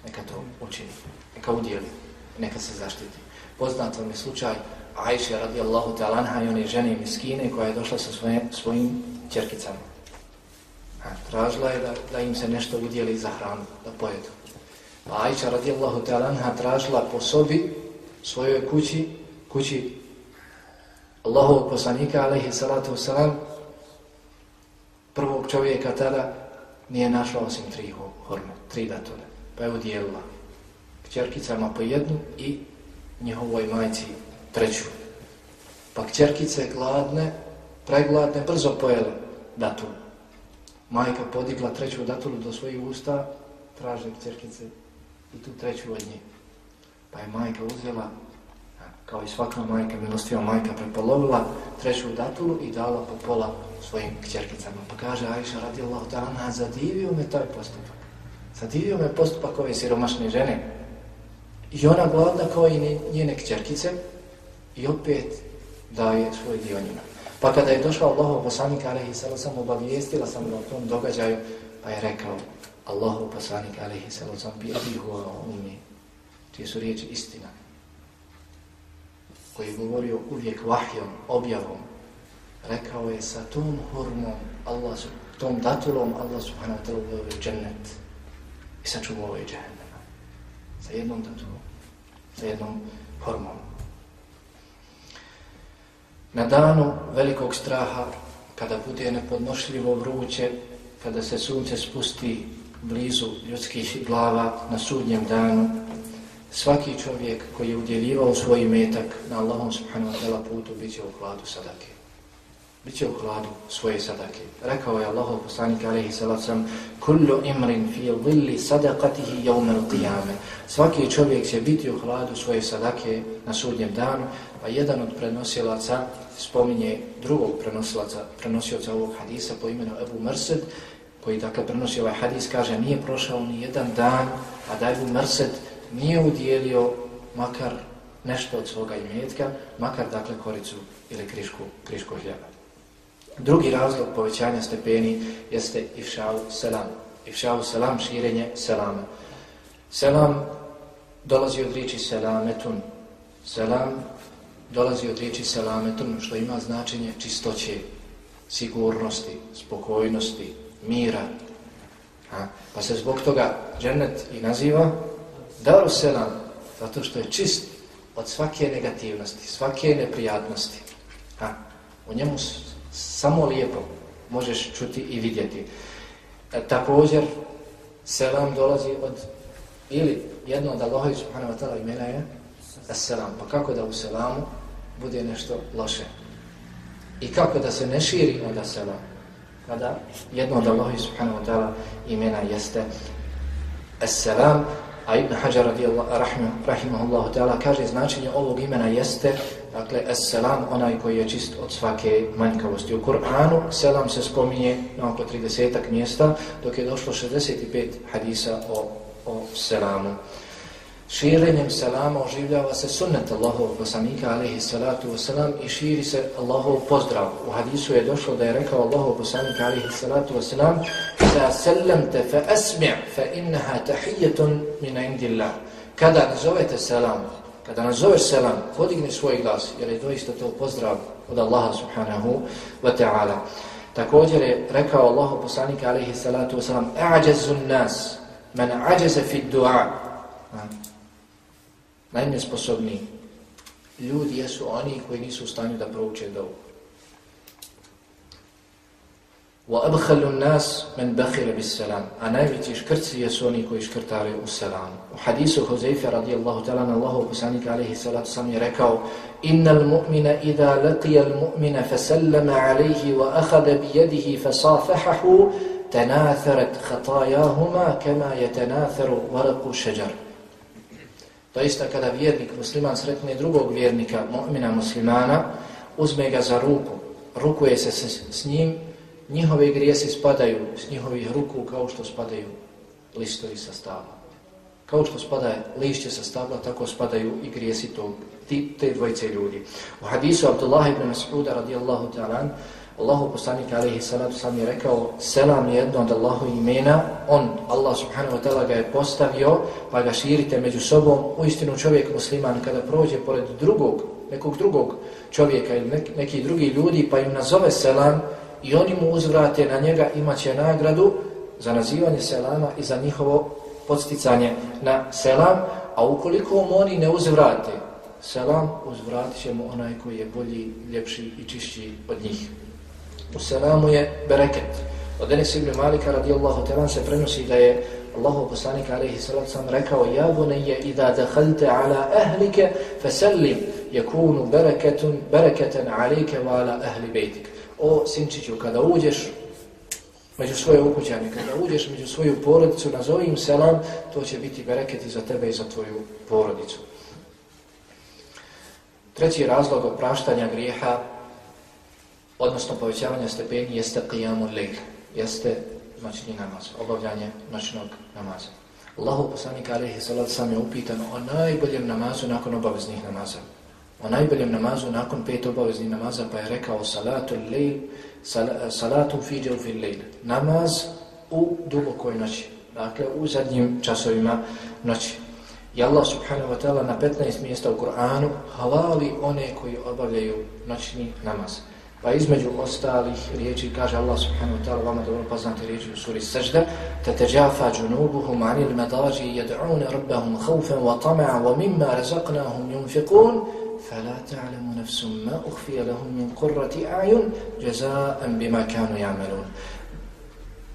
neka to učini neka udijeli neka se zaštiti poznat vam je slučaj Ajše radijallahu ta'ala anha i one žene miskine koja je došla sa svoje, svojim čerkicama. Tražila je da, da im se nešto udijeli za hranu, da pojedu. Pa Ajša radijallahu ta'ala anha tražila po sobi svojoj kući, kući Allahov poslanika alaihi salatu wasalam, prvog čovjeka tada nije našla osim tri horme, tri datule. Pa je udjelila kćerkicama po jednu i njihovoj majci treću. Pa kćerkice gladne, pregladne, brzo pojele datulu. Majka podigla treću datulu do svojih usta, traže kćerkice i tu treću od njih. Pa je majka uzela, kao i svaka majka, milostiva majka, prepolovila treću datulu i dala po pola svojim kćerkicama. Pa kaže Aisha radijallahu ta'ala, zadivio me taj postupak. Zadivio me postupak ove siromašne žene. I ona gladna kao i njene kćerkice i opet daje svoj dio njima. Pa kada je došao Allahov poslanik, alaihi sallam, sam obavijestila sam o tom događaju, pa je rekao, Allahov poslanik alaihi sallam bi abihu ummi, čije su riječi istina, koji je govorio uvijek vahjom, objavom, rekao je sa tom hurmom, Allah, tom datulom, Allah subhanahu wa ta'la uveo džennet i sačuvao je džehennema. Sa jednom datulom, sa jednom hormom. Na danu velikog straha, kada bude nepodnošljivo vruće, kada se sunce spusti blizu ljudskih glava na sudnjem danu, svaki čovjek koji je udjeljivao svoj metak na Allahom subhanahu wa ta'la putu bit će u hladu sadake. Biće u hladu svoje sadake. Rekao je Allahov poslanik alaihi salacom Kullu imrin fi dhilli sadakatihi jevmel qiyame. Svaki čovjek će biti u hladu svoje sadake na sudnjem danu, pa jedan od prenosilaca spominje drugog prenosilaca, prenosioca ovog hadisa po imenu Ebu Mrsed, koji dakle prenosi ovaj hadis, kaže nije prošao ni jedan dan, a da Ebu Mrsed nije udjelio makar nešto od svoga imetka, makar dakle koricu ili krišku, krišku hljeba. Drugi razlog povećanja stepeni jeste ifšavu selam. Ifšavu selam, širenje selama. Selam dolazi od riječi selametun. Selam dolazi od riječi selametun, što ima značenje čistoće, sigurnosti, spokojnosti, mira. A, Pa se zbog toga džennet i naziva Daru Selam, zato što je čist od svake negativnosti, svake neprijatnosti. A, U njemu samo lijepo možeš čuti i vidjeti. E, također, Selam dolazi od, ili jedno od Allahovi subhanahu wa ta'la imena je Selam. Pa kako da u Selamu bude nešto loše? I kako da se ne širi onda Selam? kada jedno od Allahovi subhanahu wa ta'ala imena jeste selam, A Ibn Hajar rahimahullahu ta'ala kaže značenje ovog imena jeste dakle es-selam onaj koji je čist od svake manjkavosti. U Kur'anu selam se spominje na oko 30 mjesta dok je došlo 65 hadisa o, o selamu. Širenjem selama oživljava se sunnet Allahov poslanika alaihi salatu wasalam i širi se Allahov pozdrav. U hadisu je došlo da je rekao Allahov poslanika alaihi salatu wasalam Iza sellemte fa asmi' fa innaha tahijetun min indillah. Kada nazovete selam, kada nazoveš selam, podigni svoj glas, jer je doista to pozdrav od Allaha subhanahu wa ta'ala. Također je rekao Allahov poslanika alaihi salatu wasalam A'đezun nas, men a'đeze fi du'a najnesposobniji ljudi jesu oni koji nisu u stanju da prouče dovu. Wa abkhalu nas man bakhila bis salam. A najveći škrci jesu oni koji škrtali u selam. U hadisu Huzaifa radijallahu ta'ala na Allahu poslanika alejhi salatu sam je rekao: "Innal mu'mina idha laqiya al mu'mina fa sallama alayhi wa akhadha bi yadihi fa safahahu tanatharat Doista kada vjernik musliman sretne drugog vjernika, mu'mina muslimana, uzme ga za ruku, rukuje se s, s njim, njihove grijesi spadaju s njihovih ruku kao što spadaju listovi sa stabla. Kao što spada lišće sa stabla, tako spadaju i grijesi tog, ti, te dvojice ljudi. U hadisu Abdullah ibn Mas'uda radijallahu ta'ala Allahu poslanik alaihi salatu sam je rekao selam je jedno od Allahu imena on, Allah subhanahu wa ta'ala ga je postavio pa ga širite među sobom. U istinu čovjek musliman kada prođe pored drugog, nekog drugog čovjeka ili nek, neki drugi ljudi pa im nazove selam i oni mu uzvrate na njega imaće nagradu za nazivanje selama i za njihovo podsticanje na selam a ukoliko mu oni ne uzvrate selam uzvratit ćemo onaj koji je bolji, ljepši i čišći od njih u selamu je bereket. Od Enes ibn Malika radijallahu ta'ala se prenosi da je Allahu poslanik alejhi salatu sam rekao ja bunayya idha dakhalta ala ahlika fasallim yakunu bereketun bereketen alike wa ala ahli bejtik. O sinčiću kada uđeš među svoje ukućane, kada uđeš među svoju porodicu, nazovi im selam, to će biti bereket i za tebe i za tvoju porodicu. Treći razlog opraštanja grijeha odnosno povećavanje stepeni jeste qiyamul lejl, jeste znači, noćni namaz, obavljanje noćnog namaza. Allahu poslanik alaihi salatu sam je upitan o najboljem namazu nakon obaveznih namaza. O najboljem namazu nakon pet obaveznih namaza pa je rekao salatu lejl, sal, salatu fi fil lejl. Namaz u dubokoj noći, dakle u zadnjim časovima noći. I Allah subhanahu wa ta'ala na 15 mjesta u Kur'anu hvali one koji obavljaju noćni namaz. Pa između ostalih riječi kaže Allah subhanahu wa ta'ala vama dobro poznate riječi u suri Sajda تتجافى جنوبهم عن المضاجع يدعون ربهم خوفا وطمعا ومما رزقناهم ينفقون فلا تعلم نفس ما أخفي لهم من قرة أعين جزاء بما كانوا يعملون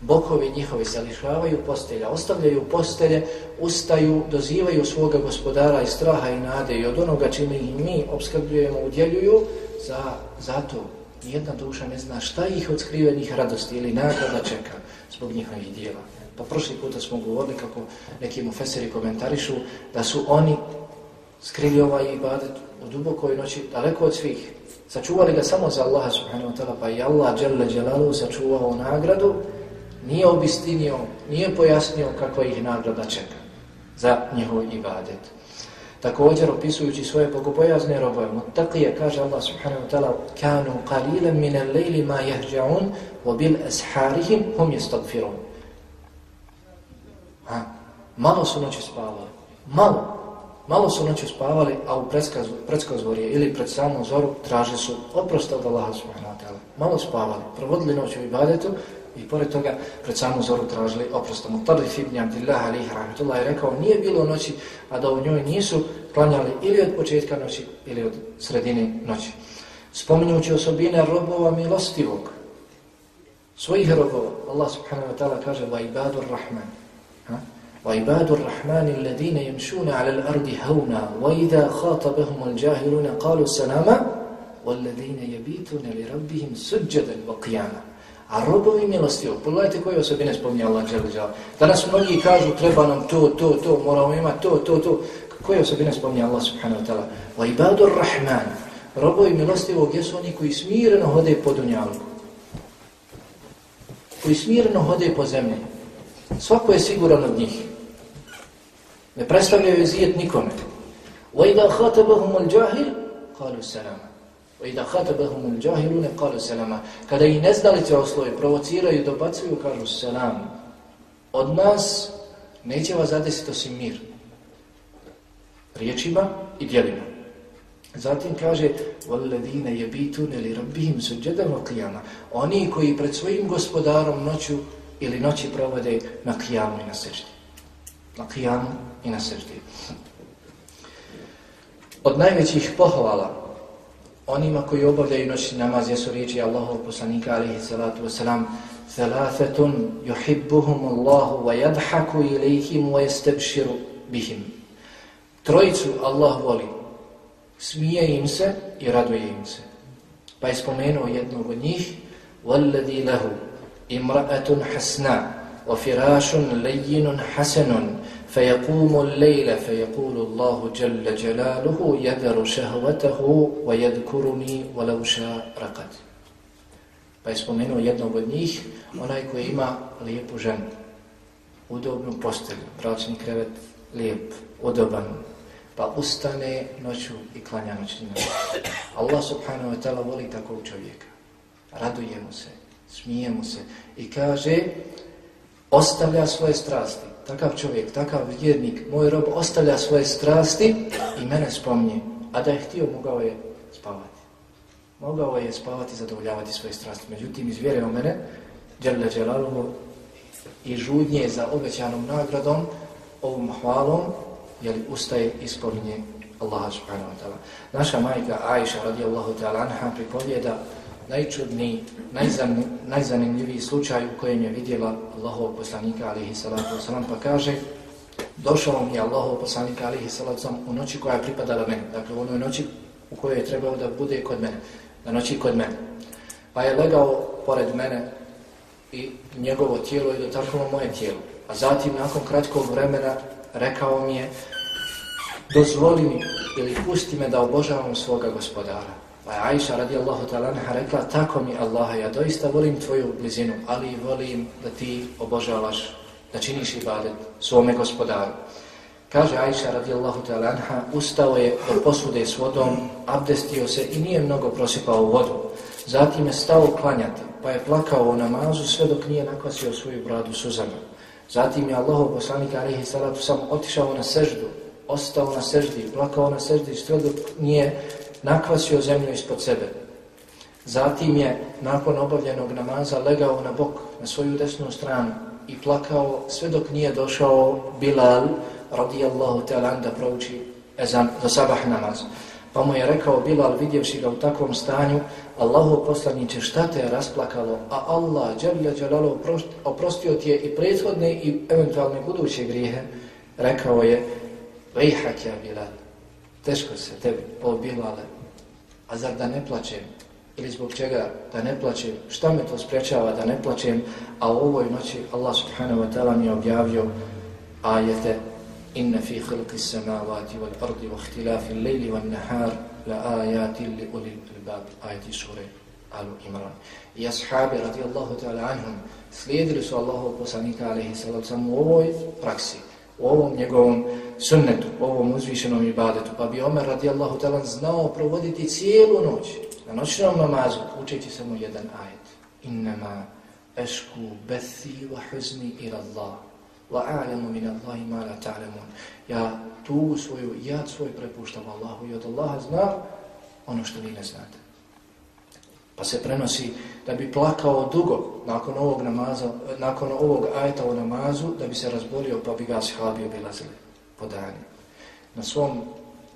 Bokovi njihovi se lišavaju postelja, ostavljaju postelje, ustaju, dozivaju svoga gospodara i straha i nade i od onoga čime ih mi obskrbljujemo, udjeljuju za, za to Nijedna duša ne zna šta ih od skrivenih radosti ili nagrada čeka zbog njihovih dijela. Pa prošli puta smo govorili kako neki mufeseri komentarišu da su oni skrili ovaj ibadet u dubokoj noći daleko od svih. Sačuvali ga samo za Allaha subhanahu wa ta'ala pa i Allah dželle dželalu sačuvao nagradu nije obistinio, nije pojasnio kakva ih nagrada čeka za njihov ibadet. Također opisujući svoje bogobojazne robove, muttaqije, kaže Allah subhanahu wa ta'ala, kanu qalilan min al-layli ma yahja'un wa bil asharihim hum yastaghfirun. Ha, malo su noći spavali. Malo. Malo su noći spavali, a u predskazvorje ili pred samom zoru tražili su oprost od Allaha subhanahu wa ta'ala. Malo spavali, provodili noć u ibadetu I pored toga, pred samu zoru tražili oprostom. Mutarif ibn Abdillah alihi rahmetullah je rekao, nije bilo noći, a da u njoj nisu klanjali ili od početka noći, ili od sredine noći. Spominjući osobine robova milostivog, svojih robova, Allah subhanahu wa ta'ala kaže, va ibadur rahman. Va ibadur rahmani alladine jemšuna ala l'ardi hauna, va idha khatabahum al jahiluna, kalu salama, والذين يبيتون لربهم سجدا وقياما A robovi milostivo, pogledajte koje osobine spominje Allah Đelđala. Danas mnogi kažu treba nam to, to, to, moramo imati to, to, to. Koje osobine spominje Allah subhanahu wa ta'ala? Wa ibadur rahman. Robovi milostivo gdje oni koji smireno hode po dunjalku. Koji smireno hode po zemlji. Svako je siguran od njih. Ne predstavljaju zijet nikome. Wa idha khatabahum al-jahil, qalu salama. وَإِذَا خَتَبَهُمُ الْجَاهِلُونَ قَالُوا سَلَامًا Kada i neznalice osloje provociraju, dobacuju, kažu selam. Od nas neće vas zadesiti osim mir. Riječima i dijelima. Zatim kaže وَالَّذِينَ يَبِيتُونَ لِرَبِّهِمْ سُجَّدًا وَقِيَامًا Oni koji pred svojim gospodarom noću ili noći provode na kijamu i na seždi. Na kijamu i na seždi. Od najvećih pohvala onima koji obavljaju noćni namaz jesu riječi Allahov poslanika alaihi salatu wasalam thalathatun yuhibbuhum Allahu wa yadhaku ilayhim wa yastabshiru bihim trojicu Allah voli smije im se i raduje im se pa je spomenuo jednog od njih والذي له امرأة حسناء وفراش لين حسن فيقوم الليل فيقول الله جل جلاله يذر شهوته ويذكرني ولو شاء رقد Pa je spomenuo jednog od njih, onaj koji ima lijepu ženu, udobnu postelju, bračni krevet, lijep, udoban, pa ustane noću i klanja noćni noć. Allah subhanahu wa ta'ala voli takvog čovjeka. Raduje mu se, smije mu se i kaže, ostavlja svoje strasti, takav čovjek, takav vjernik, moj rob ostavlja svoje strasti i mene spomnje, a da je htio, mogao je spavati. Mogao je spavati i zadovoljavati svoje strasti. Međutim, izvjerio mene, Đerle Đelaluhu, i žudnje za obećanom nagradom, ovom hvalom, jer ustaje i spominje Allaha subhanahu wa ta'ala. Naša majka Aisha radijallahu ta'ala anha pripovjeda najčudniji, najzan, najzanimljiviji slučaj u kojem je vidjela Allahov poslanika alihi salatu wasalam pa kaže došao mi je Allahov poslanika alihi salatu wasalam u noći koja je pripadala meni, dakle u onoj noći u kojoj je trebao da bude kod mene, na noći kod mene. Pa je legao pored mene i njegovo tijelo je dotaknulo moje tijelo. A zatim nakon kratkog vremena rekao mi je dozvoli mi ili pusti me da obožavam svoga gospodara. Pa je Aisha radijallahu ta'ala neha rekla, tako mi Allaha, ja doista volim tvoju blizinu, ali volim da ti obožavaš, da činiš ibadet svome gospodaru. Kaže Aisha radijallahu ta'ala neha, ustao je od posude s vodom, abdestio se i nije mnogo prosipao vodu. Zatim je stao klanjati, pa je plakao o namazu sve dok nije nakvasio svoju bradu suzama. Zatim je Allahov poslanik alihi salatu sam, otišao na seždu, ostao na seždi, plakao na seždi, sve dok nije nakvasio zemlju ispod sebe. Zatim je, nakon obavljenog namaza, legao na bok, na svoju desnu stranu i plakao sve dok nije došao Bilal, radijallahu ta'ala, da prouči ezan za sabah namaz. Pa mu je rekao Bilal, vidjevši ga u takvom stanju, Allahu poslaniće, šta te je rasplakalo? A Allah, džavlja džalalo, oprostio ti je i prethodne i eventualne buduće grijehe. Rekao je, vejhak ja Bilal, teško se tebi, o Bilale, a zar da ne plaćem? Ili zbog čega da ne plaćem? Šta me to sprečava da ne plaćem? A u ovoj noći Allah subhanahu wa ta'ala mi je objavio ajete Inna fi khilqi samavati wal ardi wa ihtilafi al-layli wan nahar la ajati li ulil albab ayati sure Alu Imran. I ashabi radijallahu ta'ala anhum slijedili su Allahov poslanika alaihi sallam u ovoj praksi u ovom njegovom sunnetu, u ovom uzvišenom ibadetu, pa bi Omer radijallahu talan znao provoditi cijelu noć na noćnom namazu, učeći samo jedan ajet. Innama ešku bethi wa huzni ila Allah, wa a'lamu min Allahi ma la ta'lamun. Ja tu svoju, ja svoj prepuštam Allahu i od Allaha zna ono što vi ne znate. Pa se prenosi da bi plakao dugo nakon ovog namaza, nakon ovog ajeta u namazu, da bi se razborio pa bi ga ashabi obilazili po dani. Na svom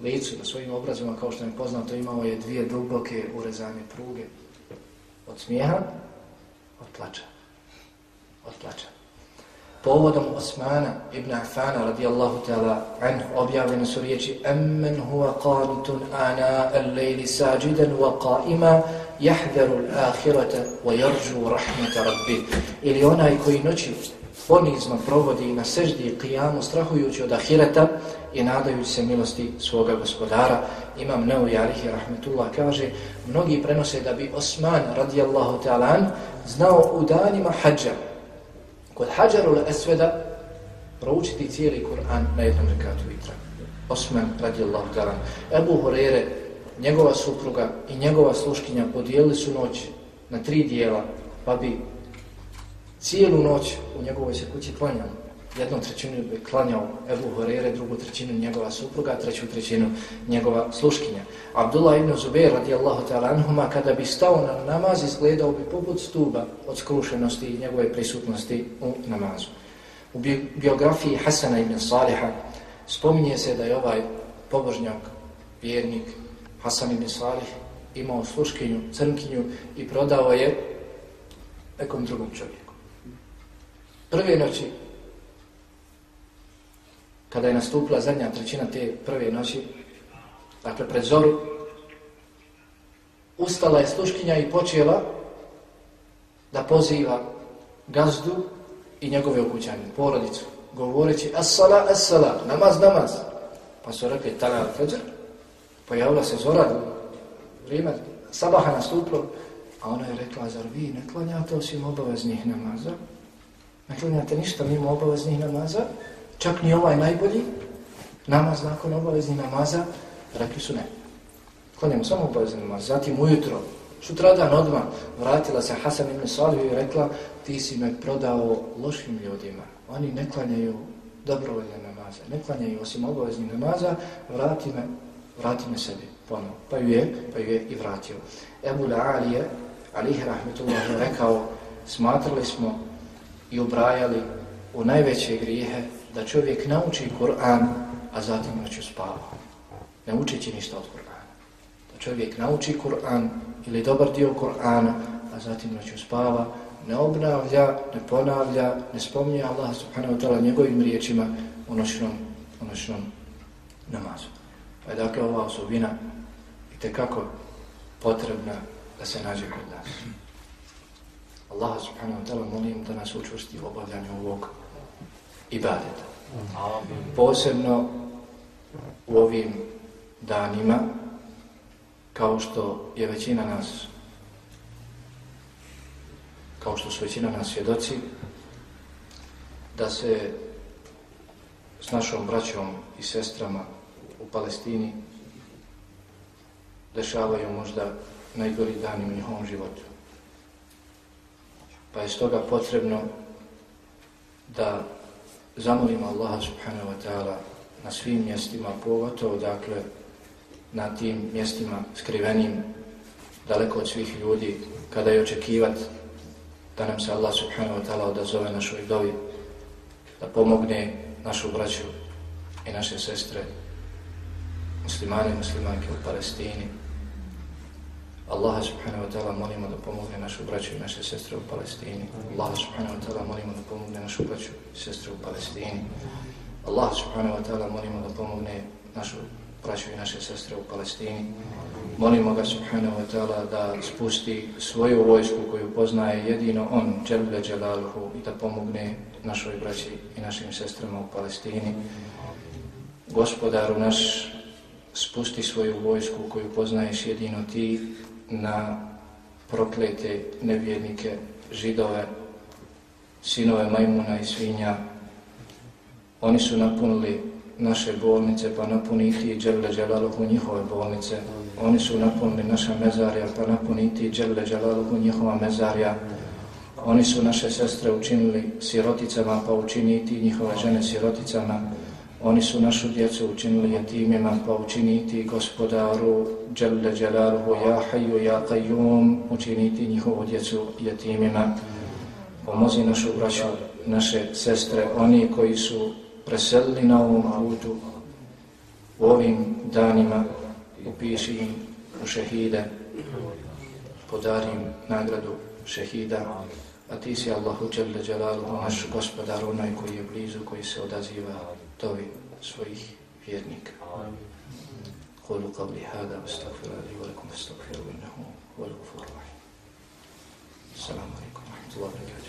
licu, na svojim obrazima, kao što je poznato, imao je dvije duboke urezane pruge od smijeha, od plača. Od plača. Povodom Osmana ibn Affana radijallahu ta'ala an objavljene su riječi Amman huwa qanitun ana al-lejli sađidan wa qa'ima jahveru l-ahirata wa yarđu rahmeta rabbi. Ili onaj koji noći ponizno provodi na seždi i qijamu strahujući od ahireta i nadajući se milosti svoga gospodara. Imam Neuvi alihi rahmetullah kaže, mnogi prenose da bi Osman radijallahu ta'ala znao u danima hađa, kod hađarul esveda, proučiti cijeli Kur'an na jednom rekatu vitra. Osman radijallahu ta'ala. Ebu Horeire, njegova supruga i njegova sluškinja podijelili su noć na tri dijela, pa bi cijelu noć u njegovoj se kući klanjali. Jednom trećinu bi klanjao Ebu Horere, drugu trećinu njegova supruga, treću trećinu njegova sluškinja. Abdullah ibn Zubair radijallahu ta'ala anhuma kada bi stao na namaz izgledao bi poput stuba od skrušenosti i njegove prisutnosti u namazu. U bi biografiji Hasana ibn Saliha spominje se da je ovaj pobožnjak, vjernik Hasan ibn Salih imao sluškinju, crnkinju i prodao je nekom drugom čovjeku. Prve noći, kada je nastupila zadnja trećina te prve noći, dakle pred zoru, ustala je sluškinja i počela da poziva gazdu i njegove okućanje, porodicu, govoreći as-sala, as-sala, namaz, namaz. Pa su rekli, tala al-fajr, pojavila se zora, vrijeme sabaha nastuplo, a ona je rekla, zar vi ne klanjate osim obaveznih namaza? Ne klanjate ništa mimo obaveznih namaza? Čak ni ovaj najbolji namaz nakon obavezni namaza? Rekli su ne. Klanjamo samo obavezni namaz. Zatim ujutro, sutradan odmah, vratila se Hasan ibn Salih i rekla, ti si me prodao lošim ljudima. Oni ne klanjaju dobrovoljne namaze. Ne klanjaju osim obaveznih namaza, vrati me vrati me sebi ponovo. Pa ju je, pa ju je i vratio. Ebu La'ali je, alih rahmetullah, rekao, smatrali smo i obrajali u najveće grijehe da čovjek nauči Kur'an, a zatim noću spava. Ne učići ništa od Kur'ana. Da čovjek nauči Kur'an ili dobar dio Kur'ana, a zatim noću spava, ne obnavlja, ne ponavlja, ne spominje Allah subhanahu wa ta'ala njegovim riječima u noćnom, u noćnom namazu. Pa je dakle ova osobina i tekako potrebna da se nađe kod nas. Allah subhanahu wa ta'ala molim da nas učvrsti u obavljanju ovog ibadeta. Posebno u ovim danima, kao što je većina nas, kao što su većina nas svjedoci, da se s našom braćom i sestrama u Palestini dešavaju možda najgori dani u njihovom životu. Pa je stoga potrebno da zamolimo Allaha subhanahu wa ta'ala na svim mjestima, pogotovo dakle na tim mjestima skrivenim, daleko od svih ljudi, kada je očekivat da nam se Allah subhanahu wa ta'ala odazove našoj dovi, da pomogne našu braću i naše sestre muslimani i muslimanke u Palestini. Allaha subhanahu wa ta'ala molimo da pomogne našu braću i naše sestre u Palestini. Allaha subhanahu wa ta'ala molimo da pomogne našu braću i sestre u Palestini. Allaha subhanahu wa ta'ala molimo da pomogne našu braću i naše sestre u Palestini. Molimo ga subhanahu wa ta'ala da spusti svoju vojsku koju poznaje jedino on, Đelbe Đelaluhu, i da pomogne našoj braći i našim sestrama u Palestini. Gospodaru naš, spusti svoju vojsku koju poznaješ jedino ti na proklete nevjernike, židove, sinove majmuna i svinja. Oni su napunili naše bolnice, pa napuniti i dželle dželaluhu njihove bolnice. Oni su napunili naša mezarja, pa napuniti i dželle dželaluhu njihova mezarja. Oni su naše sestre učinili siroticama, pa učiniti njihove žene siroticama. Oni su našu djecu učinili jetimima, pa učiniti gospodaru Đelle Đelaluhu, ja haju, ja qajum, učiniti njihovu djecu jetimima. Pomozi našu braću, naše sestre, oni koji su preselili na ovom putu, u ovim danima, upiši im u šehide, podari im nagradu šehida, a ti si Allahu Đelle Đelaluhu, naš gospodar, onaj koji je blizu, koji se odaziva tovi svojih vjernika. قولوا قولي هذا واستغفر لي ولكم فاستغفروا انه هو الغفور الرحيم السلام عليكم ورحمه الله وبركاته